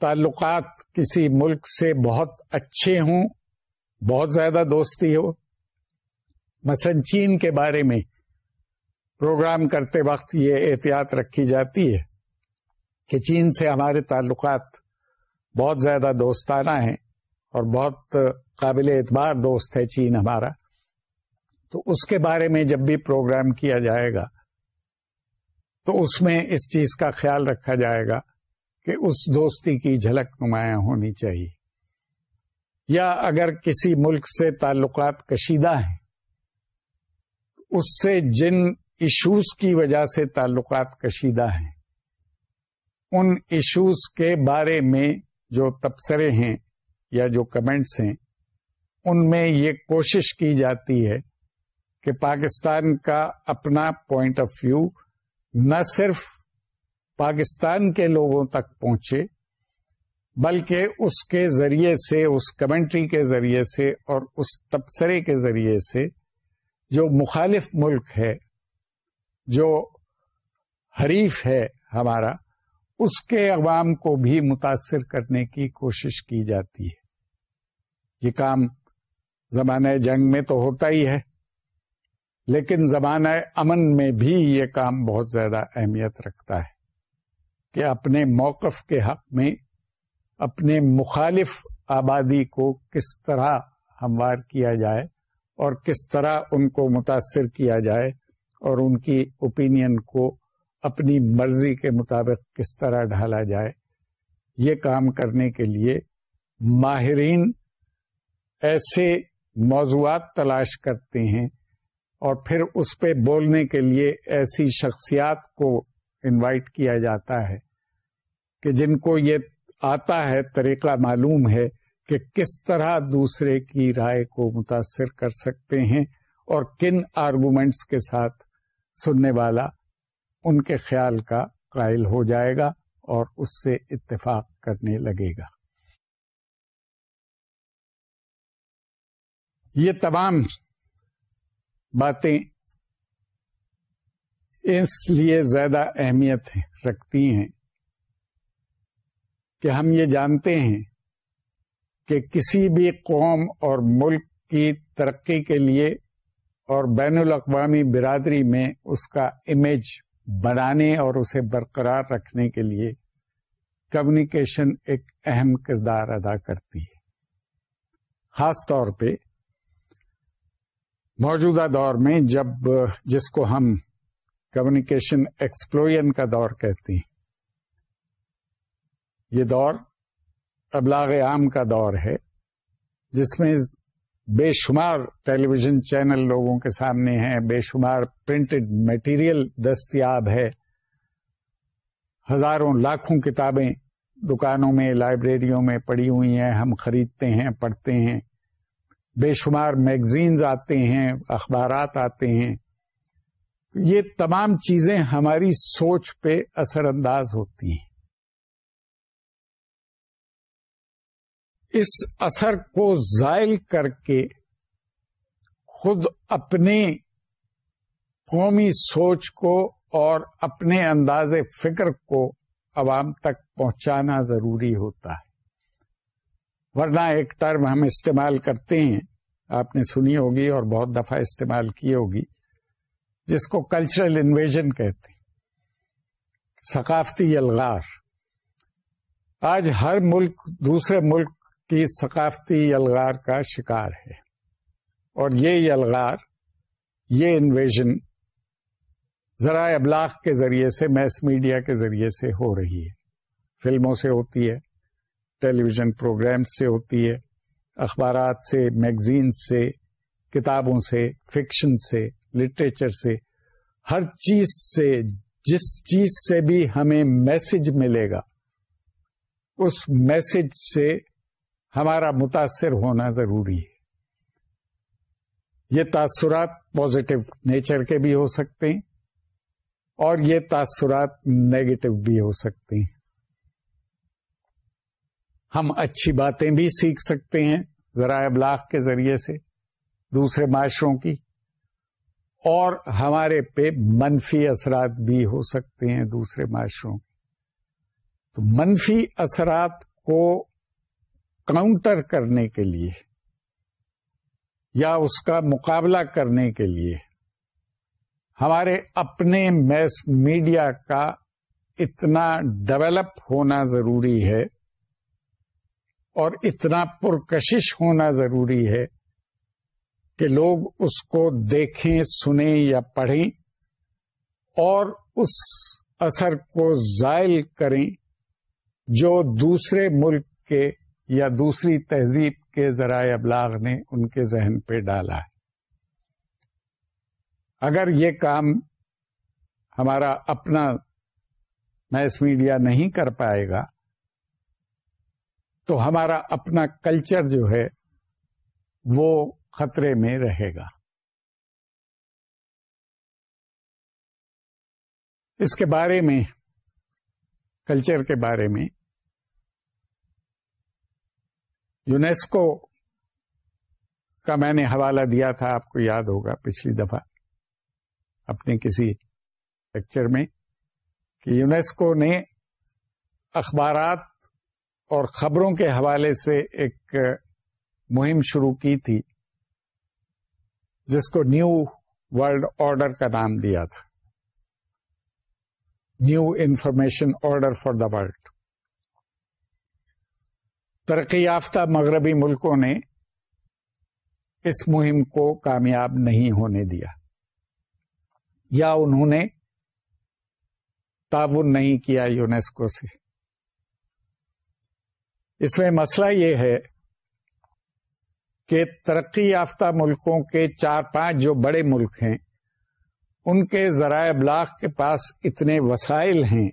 تعلقات کسی ملک سے بہت اچھے ہوں، بہت زیادہ دوستی ہو، مثلا چین کے بارے میں پروگرام کرتے وقت یہ احتیاط رکھی جاتی ہے کہ چین سے ہمارے تعلقات بہت زیادہ دوستانہ ہیں اور بہت قابل اعتبار دوست ہے چین ہمارا۔ تو اس کے بارے میں جب بھی پروگرام کیا جائے گا، تو اس میں اس چیز کا خیال رکھا جائے گا کہ اس دوستی کی جھلک نمایاں ہونی چاہیے۔ یا اگر کسی ملک سے تعلقات کشیدہ ہیں، اس سے جن ایشوز کی وجہ سے تعلقات کشیدہ ہیں۔ ان ایشوز کے بارے میں جو تبصرے ہیں یا جو کمنٹس ہیں، ان میں یہ کوشش کی جاتی ہے کہ پاکستان کا اپنا پوائنٹ آف ویو نہ صرف پاکستان کے لوگوں تک پہنچے، بلکہ اس کے ذریعے سے، اس کمنٹری کے ذریعے سے اور اس تبصرے کے ذریعے سے جو مخالف ملک ہے جو حریف ہے ہمارا، اس کے عوام کو بھی متاثر کرنے کی کوشش کی جاتی ہے۔ یہ کام زمانہ جنگ میں تو ہوتا ہی ہے، لیکن زمانہ امن میں بھی یہ کام بہت زیادہ اہمیت رکھتا ہے کہ اپنے موقف کے حق میں اپنے مخالف آبادی کو کس طرح ہموار کیا جائے اور کس طرح ان کو متاثر کیا جائے۔ اور ان کی اوپینین کو اپنی مرضی کے مطابق کس طرح ڈھالا جائے، یہ کام کرنے کے لیے ماہرین ایسے موضوعات تلاش کرتے ہیں اور پھر اس پہ بولنے کے لیے ایسی شخصیات کو انوائٹ کیا جاتا ہے کہ جن کو یہ آتا ہے، طریقہ معلوم ہے کہ کس طرح دوسرے کی رائے کو متاثر کر سکتے ہیں اور کن آرگومنٹس کے ساتھ سننے والا ان کے خیال کا قائل ہو جائے گا اور اس سے اتفاق کرنے لگے گا۔ یہ تمام باتیں اس لیے زیادہ اہمیت رکھتی ہیں کہ ہم یہ جانتے ہیں کہ کسی بھی قوم اور ملک کی ترقی کے لیے اور بین الاقوامی برادری میں اس کا امیج بنانے اور اسے برقرار رکھنے کے لیے کمیونیکیشن ایک اہم کردار ادا کرتی ہے۔ خاص طور پہ موجودہ دور میں جب جس کو ہم کمیونیکیشن ایکسپلوژن کا دور کہتے ہیں، یہ دور ابلاغ عام کا دور ہے، جس میں بے شمار ٹیلی ویژن چینل لوگوں کے سامنے ہیں، بے شمار پرنٹڈ میٹیریل دستیاب ہے۔ ہزاروں لاکھوں کتابیں دکانوں میں، لائبریریوں میں پڑی ہوئی ہیں، ہم خریدتے ہیں، پڑھتے ہیں۔ بے شمار میگزینز آتے ہیں، اخبارات آتے ہیں۔ یہ تمام چیزیں ہماری سوچ پہ اثر انداز ہوتی ہیں۔ اس اثر کو زائل کر کے خود اپنے قومی سوچ کو اور اپنے انداز فکر کو عوام تک پہنچانا ضروری ہوتا ہے۔ ورنہ ایک ٹرم ہم استعمال کرتے ہیں۔ آپ نے سنی ہوگی اور بہت دفعہ استعمال کی ہوگی۔ جس کو کلچرل انویژن کہتے ہیں۔ ثقافتی الغار۔ آج ہر ملک دوسرے ملک کی ثقافتی الغار کا شکار ہے۔ اور یہ الغار یہ انویژن ذرائع ابلاغ کے ذریعے سے، میس میڈیا کے ذریعے سے ہو رہی ہے۔ فلموں سے ہوتی ہے ٹیلی ویژن پروگرام سے ہوتی ہے، اخبارات سے میگزین سے، کتابوں سے، فکشن سے، لٹریچر سے۔ ہر چیز سے، جس چیز سے بھی ہمیں میسج ملے گا، اس میسج سے ہمارا متاثر ہونا ضروری ہے۔ یہ تاثرات پازیٹو نیچر کے بھی ہو سکتے ہیں اور یہ تاثرات نیگیٹو بھی ہو سکتے ہیں۔ ہم اچھی باتیں بھی سیکھ سکتے ہیں ذرائع ابلاغ کے ذریعے سے دوسرے معاشروں کی اور ہمارے پہ منفی اثرات بھی ہو سکتے ہیں دوسرے معاشروں کے۔ تو منفی اثرات کو کاؤنٹر کرنے کے لیے یا اس کا مقابلہ کرنے کے لیے ہمارے اپنے میس میڈیا کا اتنا ڈیولپ ہونا ضروری ہے اور اتنا پرکشش ہونا ضروری ہے کہ لوگ اس کو دیکھیں، سنیں یا پڑھیں اور اس اثر کو زائل کریں جو دوسرے ملک کے یا دوسری تہذیب کے ذرائع ابلاغ نے ان کے ذہن پہ ڈالا ہے۔ اگر یہ کام ہمارا اپنا میس میڈیا نہیں کر پائے گا، تو ہمارا اپنا کلچر جو ہے وہ خطرے میں رہے گا۔ اس کے بارے میں، کلچر کے بارے میں یونیسکو کا میں نے حوالہ دیا تھا، آپ کو یاد ہوگا پچھلی دفعہ اپنے کسی لیکچر میں کہ یونیسکو نے اخبارات اور خبروں کے حوالے سے ایک مہم شروع کی تھی، جس کو نیو ورلڈ آرڈر کا نام دیا تھا۔ New information order for the world. ترقی یافتہ مغربی ملکوں نے اس مہم کو کامیاب نہیں ہونے دیا۔ یا انہوں نے تعاون نہیں کیا یونیسکو سے۔ اس میں مسئلہ یہ ہے کہ ترقی یافتہ ملکوں کے چار پانچ جو بڑے ملک ہیں، ان کے ذرائع ابلاغ کے پاس اتنے وسائل ہیں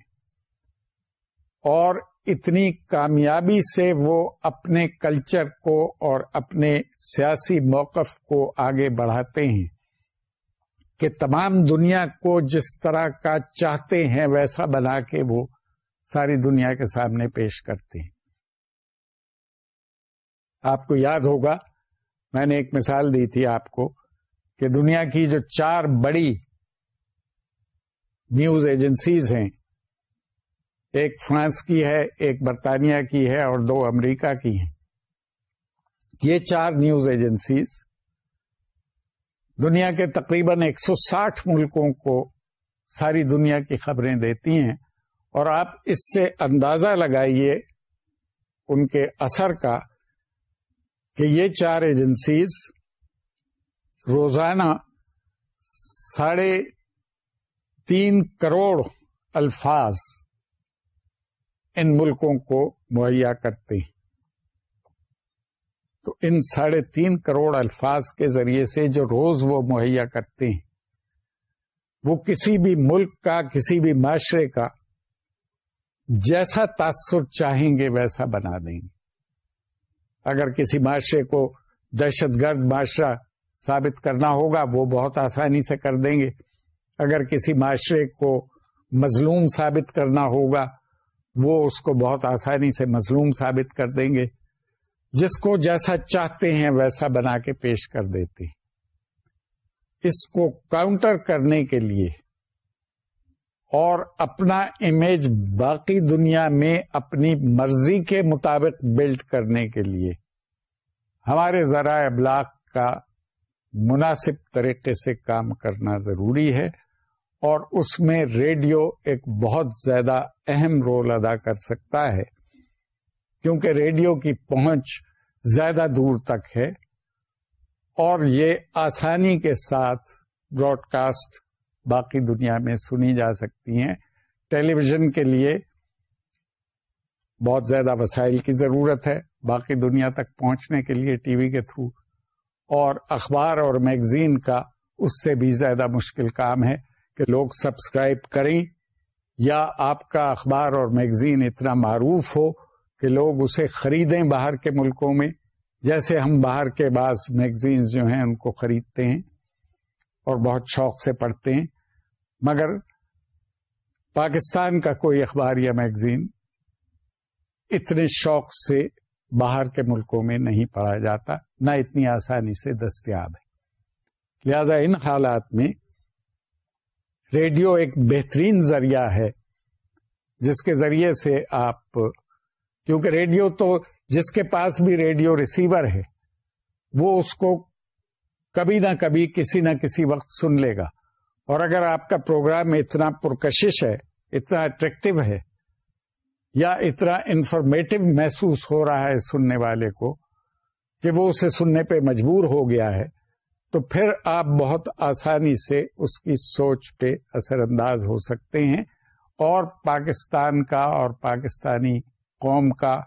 اور اتنی کامیابی سے وہ اپنے کلچر کو اور اپنے سیاسی موقف کو آگے بڑھاتے ہیں کہ تمام دنیا کو جس طرح کا چاہتے ہیں ویسا بنا کے وہ ساری دنیا کے سامنے پیش کرتے ہیں۔ آپ کو یاد ہوگا، میں نے ایک مثال دی تھی آپ کو کہ دنیا کی جو چار بڑی نیوز ایجنسیز ہیں ایک فرانس کی ہے، ایک برطانیہ کی ہے اور دو امریکہ کی ہیں۔ یہ چار نیوز ایجنسیز دنیا کے تقریباً ایک سو ساٹھ ملکوں کو ساری دنیا کی خبریں دیتی ہیں۔ اور آپ اس سے اندازہ لگائیے ان کے اثر کا کہ یہ چار ایجنسیز روزانہ ساڑھے تین کروڑ الفاظ ان ملکوں کو مہیا کرتے ہیں۔ تو ان ساڑھے تین کروڑ الفاظ کے ذریعے سے جو روز وہ مہیا کرتے ہیں، وہ کسی بھی ملک کا، کسی بھی معاشرے کا جیسا تاثر چاہیں گے ویسا بنا دیں گے۔ اگر کسی معاشرے کو دہشت گرد معاشرہ ثابت کرنا ہوگا، وہ بہت آسانی سے کر دیں گے۔ اگر کسی معاشرے کو مظلوم ثابت کرنا ہوگا وہ اس کو بہت آسانی سے مظلوم ثابت کر دیں گے۔ جس کو جیسا چاہتے ہیں ویسا بنا کے پیش کر دیتے اس کو کاؤنٹر کرنے کے لیے اور اپنا امیج باقی دنیا میں اپنی مرضی کے مطابق بلڈ کرنے کے لیے ہمارے ذرائع ابلاغ کا مناسب طریقے سے کام کرنا ضروری ہے۔ اور اس میں ریڈیو ایک بہت زیادہ اہم رول ادا کر سکتا ہے، کیونکہ ریڈیو کی پہنچ زیادہ دور تک ہے اور یہ آسانی کے ساتھ براڈ کاسٹ باقی دنیا میں سنی جا سکتی ہیں۔ ٹیلی ویژن کے لیے بہت زیادہ وسائل کی ضرورت ہے باقی دنیا تک پہنچنے کے لیے ٹی وی کے تھرو، اور اخبار اور میگزین کا اس سے بھی زیادہ مشکل کام ہے۔ کہ لوگ سبسکرائب کریں یا آپ کا اخبار اور میگزین اتنا معروف ہو کہ لوگ اسے خریدیں باہر کے ملکوں میں، جیسے ہم باہر کے بعض میگزین جو ہیں ان کو خریدتے ہیں اور بہت شوق سے پڑھتے ہیں۔ مگر پاکستان کا کوئی اخبار یا میگزین اتنے شوق سے باہر کے ملکوں میں نہیں پڑھا جاتا، نہ اتنی آسانی سے دستیاب ہے۔ لہذا ان حالات میں ریڈیو ایک بہترین ذریعہ ہے جس کے ذریعے سے آپ، کیونکہ ریڈیو تو جس کے پاس بھی ریڈیو ریسیور ہے، وہ اس کو کبھی نہ کبھی کسی نہ کسی وقت سن لے گا۔ اور اگر آپ کا پروگرام اتنا پرکشش ہے، اتنا اٹریکٹو ہے، یا اتنا انفارمیٹو محسوس ہو رہا ہے سننے والے کو، کہ وہ اسے سننے پہ مجبور ہو گیا ہے تو پھر آپ بہت آسانی سے اس کی سوچ پہ اثر انداز ہو سکتے ہیں اور پاکستان کا اور پاکستانی قوم کا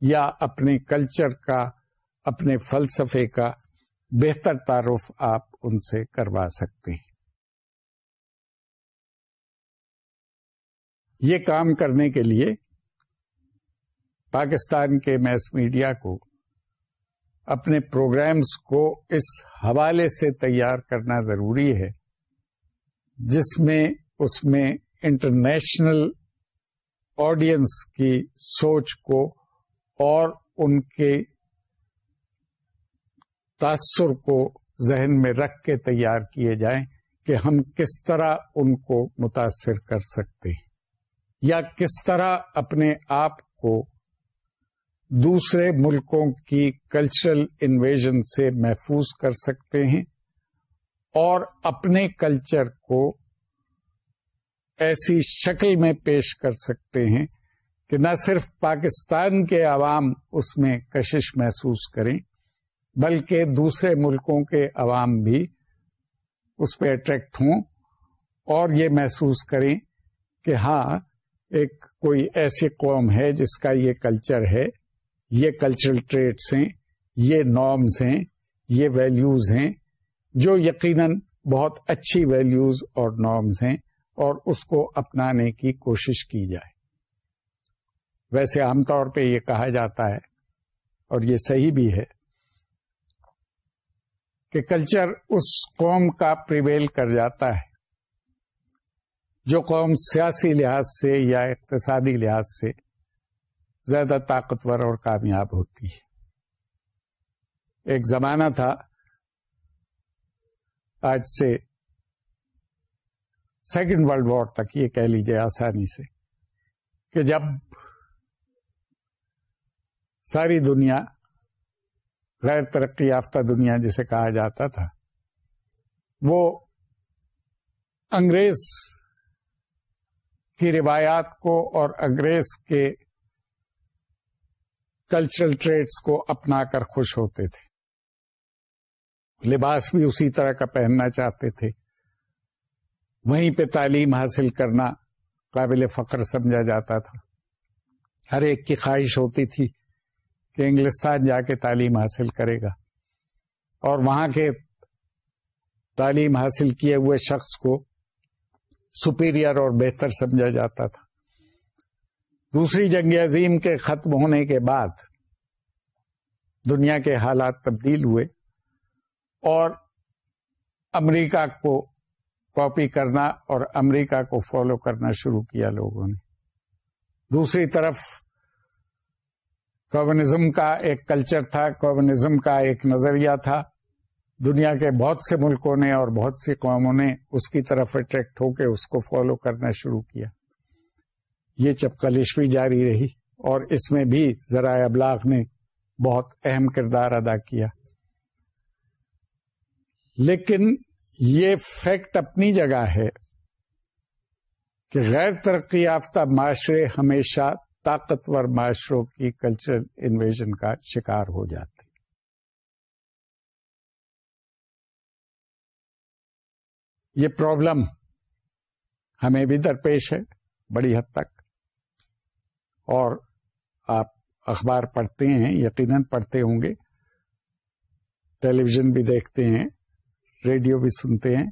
یا اپنے کلچر کا، اپنے فلسفے کا بہتر تعارف آپ ان سے کروا سکتے ہیں۔ یہ کام کرنے کے لیے پاکستان کے میس میڈیا کو اپنے پروگرامز کو اس حوالے سے تیار کرنا ضروری ہے، جس میں اس میں انٹرنیشنل آڈینس کی سوچ کو اور ان کے تاثر کو ذہن میں رکھ کے تیار کیے جائیں کہ ہم کس طرح ان کو متاثر کر سکتے ہیں، یا کس طرح اپنے آپ کو دوسرے ملکوں کی کلچرل انویژن سے محفوظ کر سکتے ہیں اور اپنے کلچر کو ایسی شکل میں پیش کر سکتے ہیں کہ نہ صرف پاکستان کے عوام اس میں کشش محسوس کریں، بلکہ دوسرے ملکوں کے عوام بھی اس پہ اٹریکٹ ہوں اور یہ محسوس کریں کہ ہاں ایک کوئی ایسی قوم ہے جس کا یہ کلچر ہے یہ کلچرل ٹریٹس ہیں، یہ نارمز ہیں، یہ ویلیوز ہیں، جو یقیناً بہت اچھی ویلیوز اور نارمز ہیں اور اس کو اپنانے کی کوشش کی جائے۔ ویسے عام طور پہ یہ کہا جاتا ہے اور یہ صحیح بھی ہے کہ کلچر اس قوم کا پریویل کر جاتا ہے جو قوم سیاسی لحاظ سے یا اقتصادی لحاظ سے زیادہ طاقتور اور کامیاب ہوتی ہے۔ ایک زمانہ تھا، آج سے سیکنڈ ورلڈ وار تک یہ کہہ لیجیے آسانی سے کہ جب ساری دنیا غیر ترقی یافتہ دنیا جسے کہا جاتا تھا، وہ انگریز کی روایات کو اور انگریز کے کلچرل ٹریڈس کو اپنا کر خوش ہوتے تھے۔ لباس بھی اسی طرح کا پہننا چاہتے تھے۔ وہیں پہ تعلیم حاصل کرنا قابل فخر سمجھا جاتا تھا۔ ہر ایک کی خواہش ہوتی تھی کہ انگلستان جا کے تعلیم حاصل کرے گا۔ اور وہاں کے تعلیم حاصل کیے ہوئے شخص کو سپیریئر اور بہتر سمجھا جاتا تھا۔ دوسری جنگ عظیم کے ختم ہونے کے بعد دنیا کے حالات تبدیل ہوئے اور امریکہ کو کاپی کرنا اور امریکہ کو فالو کرنا شروع کیا لوگوں نے۔ دوسری طرف کمیونزم کا ایک کلچر تھا، کمیونزم کا ایک نظریہ تھا۔ دنیا کے بہت سے ملکوں نے اور بہت سی قوموں نے اس کی طرف اٹریکٹ ہو کے اس کو فالو کرنا شروع کیا۔ یہ چپکلش بھی جاری رہی اور اس میں بھی ذرائع ابلاغ نے بہت اہم کردار ادا کیا۔ لیکن یہ فیکٹ اپنی جگہ ہے کہ غیر ترقی یافتہ معاشرے ہمیشہ طاقتور معاشروں کی کلچرل انویژن کا شکار ہو جاتے یہ پرابلم ہمیں بھی درپیش ہے، بڑی حد تک۔ اور آپ اخبار پڑھتے ہیں، یقیناً پڑھتے ہوں گے۔ ٹیلی ویژن بھی دیکھتے ہیں، ریڈیو بھی سنتے ہیں۔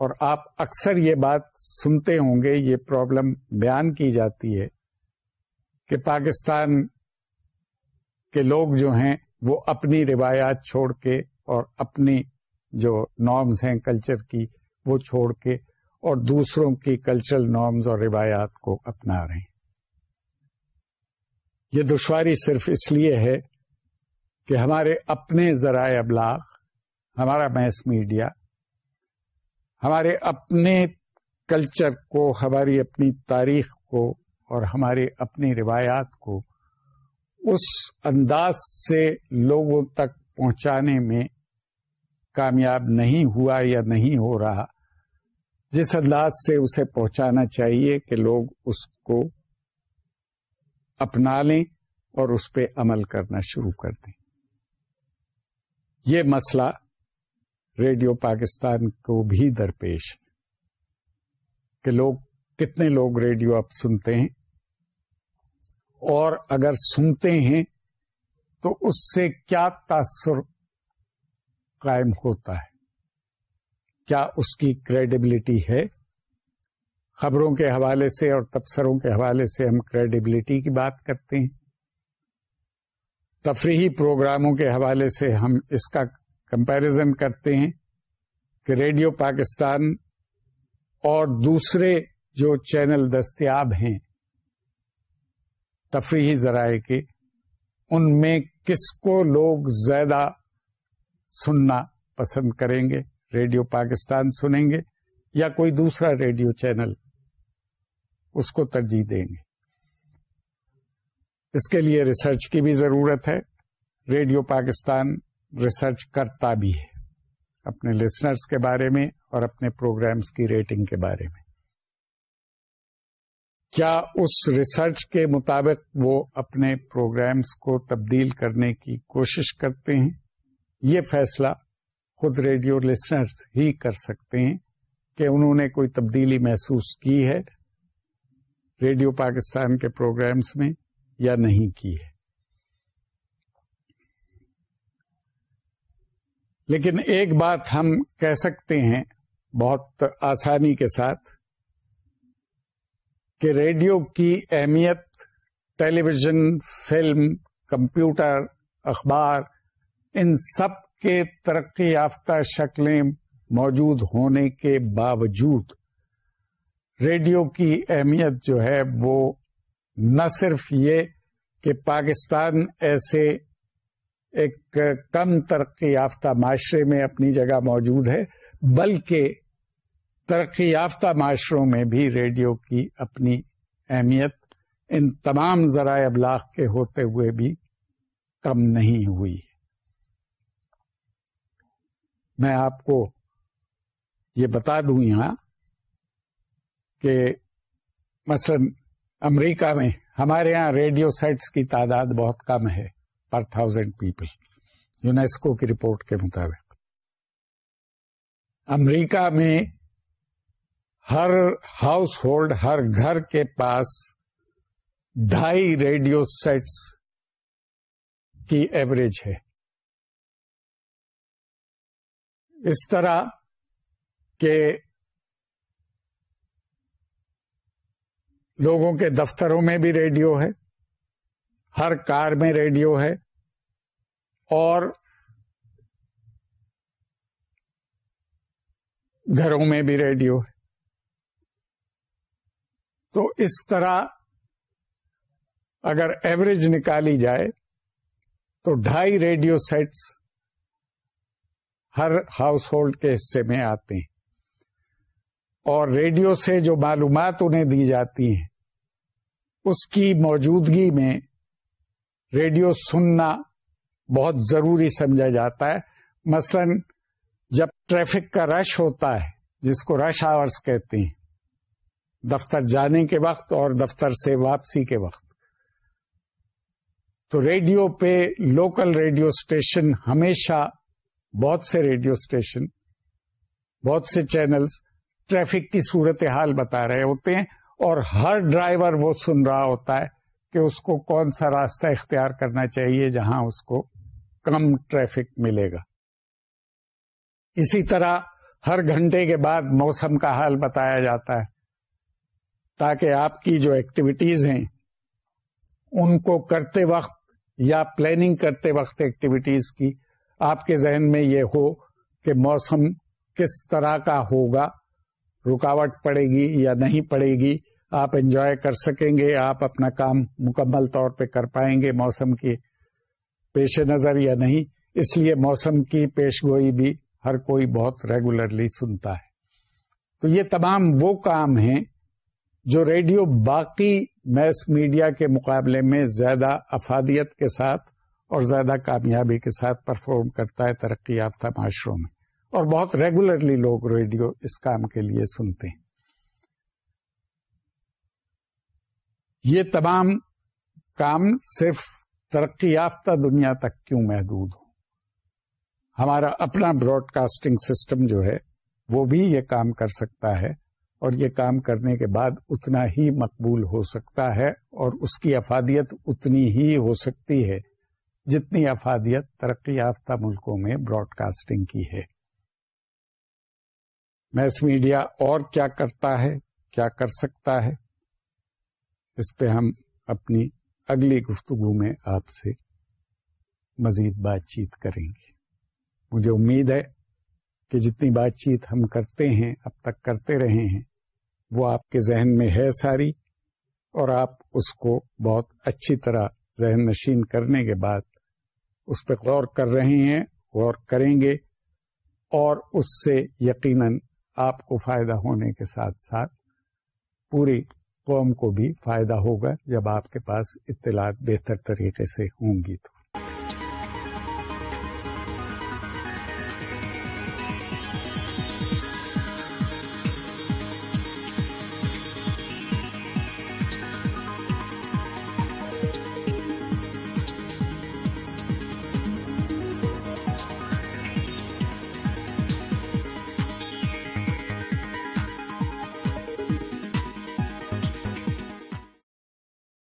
اور آپ اکثر یہ بات سنتے ہوں گے، یہ پرابلم بیان کی جاتی ہے کہ پاکستان کے لوگ جو ہیں، وہ اپنی روایات چھوڑ کے اور اپنی جو نارمز ہیں کلچر کی، وہ چھوڑ کے اور دوسروں کی کلچرل نارمز اور روایات کو اپنا رہے ہیں۔ یہ دشواری صرف اس لیے ہے کہ ہمارے اپنے ذرائع ابلاغ، ہمارا میس میڈیا، ہمارے اپنے کلچر کو، ہماری اپنی تاریخ کو اور ہماری اپنی روایات کو اس انداز سے لوگوں تک پہنچانے میں کامیاب نہیں ہوا یا نہیں ہو رہا، جس انداز سے اسے پہنچانا چاہیے کہ لوگ اس کو اپنا لیں اور اس پہ عمل کرنا شروع کر دیں۔ یہ مسئلہ ریڈیو پاکستان کو بھی درپیش ہے کہ لوگ، کتنے لوگ ریڈیو اب سنتے ہیں اور اگر سنتے ہیں تو اس سے کیا تاثر قائم ہوتا ہے؟ کیا اس کی کریڈیبلٹی ہے؟ خبروں کے حوالے سے اور تبصروں کے حوالے سے ہم کریڈیبلٹی کی بات کرتے ہیں۔ تفریحی پروگراموں کے حوالے سے ہم اس کا کمپیرزن کرتے ہیں کہ ریڈیو پاکستان اور دوسرے جو چینل دستیاب ہیں تفریحی ذرائع کے، ان میں کس کو لوگ زیادہ سننا پسند کریں گے؟ ریڈیو پاکستان سنیں گے یا کوئی دوسرا ریڈیو چینل؟ اس کو ترجیح دیں گے۔ اس کے لیے ریسرچ کی بھی ضرورت ہے۔ ریڈیو پاکستان ریسرچ کرتا بھی ہے۔ اپنے لسنرس کے بارے میں اور اپنے پروگرامز کی ریٹنگ کے بارے میں۔ کیا اس ریسرچ کے مطابق وہ اپنے پروگرامز کو تبدیل کرنے کی کوشش کرتے ہیں؟ یہ فیصلہ خود ریڈیو لسنرز ہی کر سکتے ہیں کہ انہوں نے کوئی تبدیلی محسوس کی ہے۔ ریڈیو پاکستان کے پروگرامز میں یا نہیں کی ہے۔ لیکن ایک بات ہم کہہ سکتے ہیں بہت آسانی کے ساتھ کہ ریڈیو کی اہمیت ٹیلی ویژن فلم، کمپیوٹر، اخبار، ان سب کے ترقی یافتہ شکلیں موجود ہونے کے باوجود ریڈیو کی اہمیت جو ہے وہ نہ صرف یہ کہ پاکستان ایسے ایک کم ترقی یافتہ معاشرے میں اپنی جگہ موجود ہے، بلکہ ترقی یافتہ معاشروں میں بھی ریڈیو کی اپنی اہمیت ان تمام ذرائع ابلاغ کے ہوتے ہوئے بھی کم نہیں ہوئی۔ میں آپ کو یہ بتا دوں یہاں کہ مثلا امریکہ میں ہمارے یہاں ریڈیو سیٹس کی تعداد بہت کم ہے پر تھاؤزینڈ پیپل، یونیسکو کی رپورٹ کے مطابق۔ امریکہ میں ہر ہاؤس ہولڈ، ہر گھر کے پاس ڈھائی ریڈیو سیٹس کی ایوریج ہے۔ اس طرح کہ لوگوں کے دفتروں میں بھی ریڈیو ہے، ہر کار میں ریڈیو ہے، اور گھروں میں بھی ریڈیو ہے۔ تو اس طرح اگر ایوریج نکالی جائے تو ڈھائی ریڈیو سیٹس ہر ہاؤس ہولڈ کے حصے میں آتے ہیں۔ اور ریڈیو سے جو معلومات انہیں دی جاتی ہیں، اس کی موجودگی میں ریڈیو سننا بہت ضروری سمجھا جاتا ہے۔ مثلا جب ٹریفک کا رش ہوتا ہے، جس کو رش آورس کہتے ہیں، دفتر جانے کے وقت اور دفتر سے واپسی کے وقت، تو ریڈیو پہ لوکل ریڈیو اسٹیشن ہمیشہ، بہت سے ریڈیو اسٹیشن، بہت سے چینلز ٹریفک کی صورت حال بتا رہے ہوتے ہیں اور ہر ڈرائیور وہ سن رہا ہوتا ہے کہ اس کو کون سا راستہ اختیار کرنا چاہیے جہاں اس کو کم ٹریفک ملے گا۔ اسی طرح ہر گھنٹے کے بعد موسم کا حال بتایا جاتا ہے تاکہ آپ کی جو ایکٹیویٹیز ہیں، ان کو کرتے وقت یا پلاننگ کرتے وقت ایکٹیویٹیز کی آپ کے ذہن میں یہ ہو کہ موسم کس طرح کا ہوگا۔ رکاوٹ پڑے گی یا نہیں پڑے گی، آپ انجوائے کر سکیں گے، آپ اپنا کام مکمل طور پہ کر پائیں گے، موسم کے پیش نظر یا نہیں۔ اس لیے موسم کی پیش گوئی بھی ہر کوئی بہت ریگولرلی سنتا ہے۔ تو یہ تمام وہ کام ہیں جو ریڈیو باقی میس میڈیا کے مقابلے میں زیادہ افادیت کے ساتھ اور زیادہ کامیابی کے ساتھ پرفارم کرتا ہے ترقی یافتہ معاشروں میں۔ اور بہت ریگولرلی لوگ ریڈیو اس کام کے لیے سنتے ہیں۔ یہ تمام کام صرف ترقی یافتہ دنیا تک کیوں محدود ہو؟ ہمارا اپنا براڈ کاسٹنگ سسٹم جو ہے، وہ بھی یہ کام کر سکتا ہے اور یہ کام کرنے کے بعد اتنا ہی مقبول ہو سکتا ہے اور اس کی افادیت اتنی ہی ہو سکتی ہے جتنی افادیت ترقی یافتہ ملکوں میں براڈ کاسٹنگ کی ہے۔ میس میڈیا اور کیا کرتا ہے، کیا کر سکتا ہے؟ اس پہ ہم اپنی اگلی گفتگو میں آپ سے مزید بات چیت کریں گے۔ مجھے امید ہے کہ جتنی بات چیت ہم کرتے ہیں، اب تک کرتے رہے ہیں، وہ آپ کے ذہن میں ہے ساری اور آپ اس کو بہت اچھی طرح ذہن نشین کرنے کے بعد اس پہ غور کر رہے ہیں، غور کریں گے اور اس سے یقیناً آپ کو فائدہ ہونے کے ساتھ ساتھ پوری قوم کو بھی فائدہ ہوگا جب آپ کے پاس اطلاعات بہتر طریقے سے ہوں گی تو۔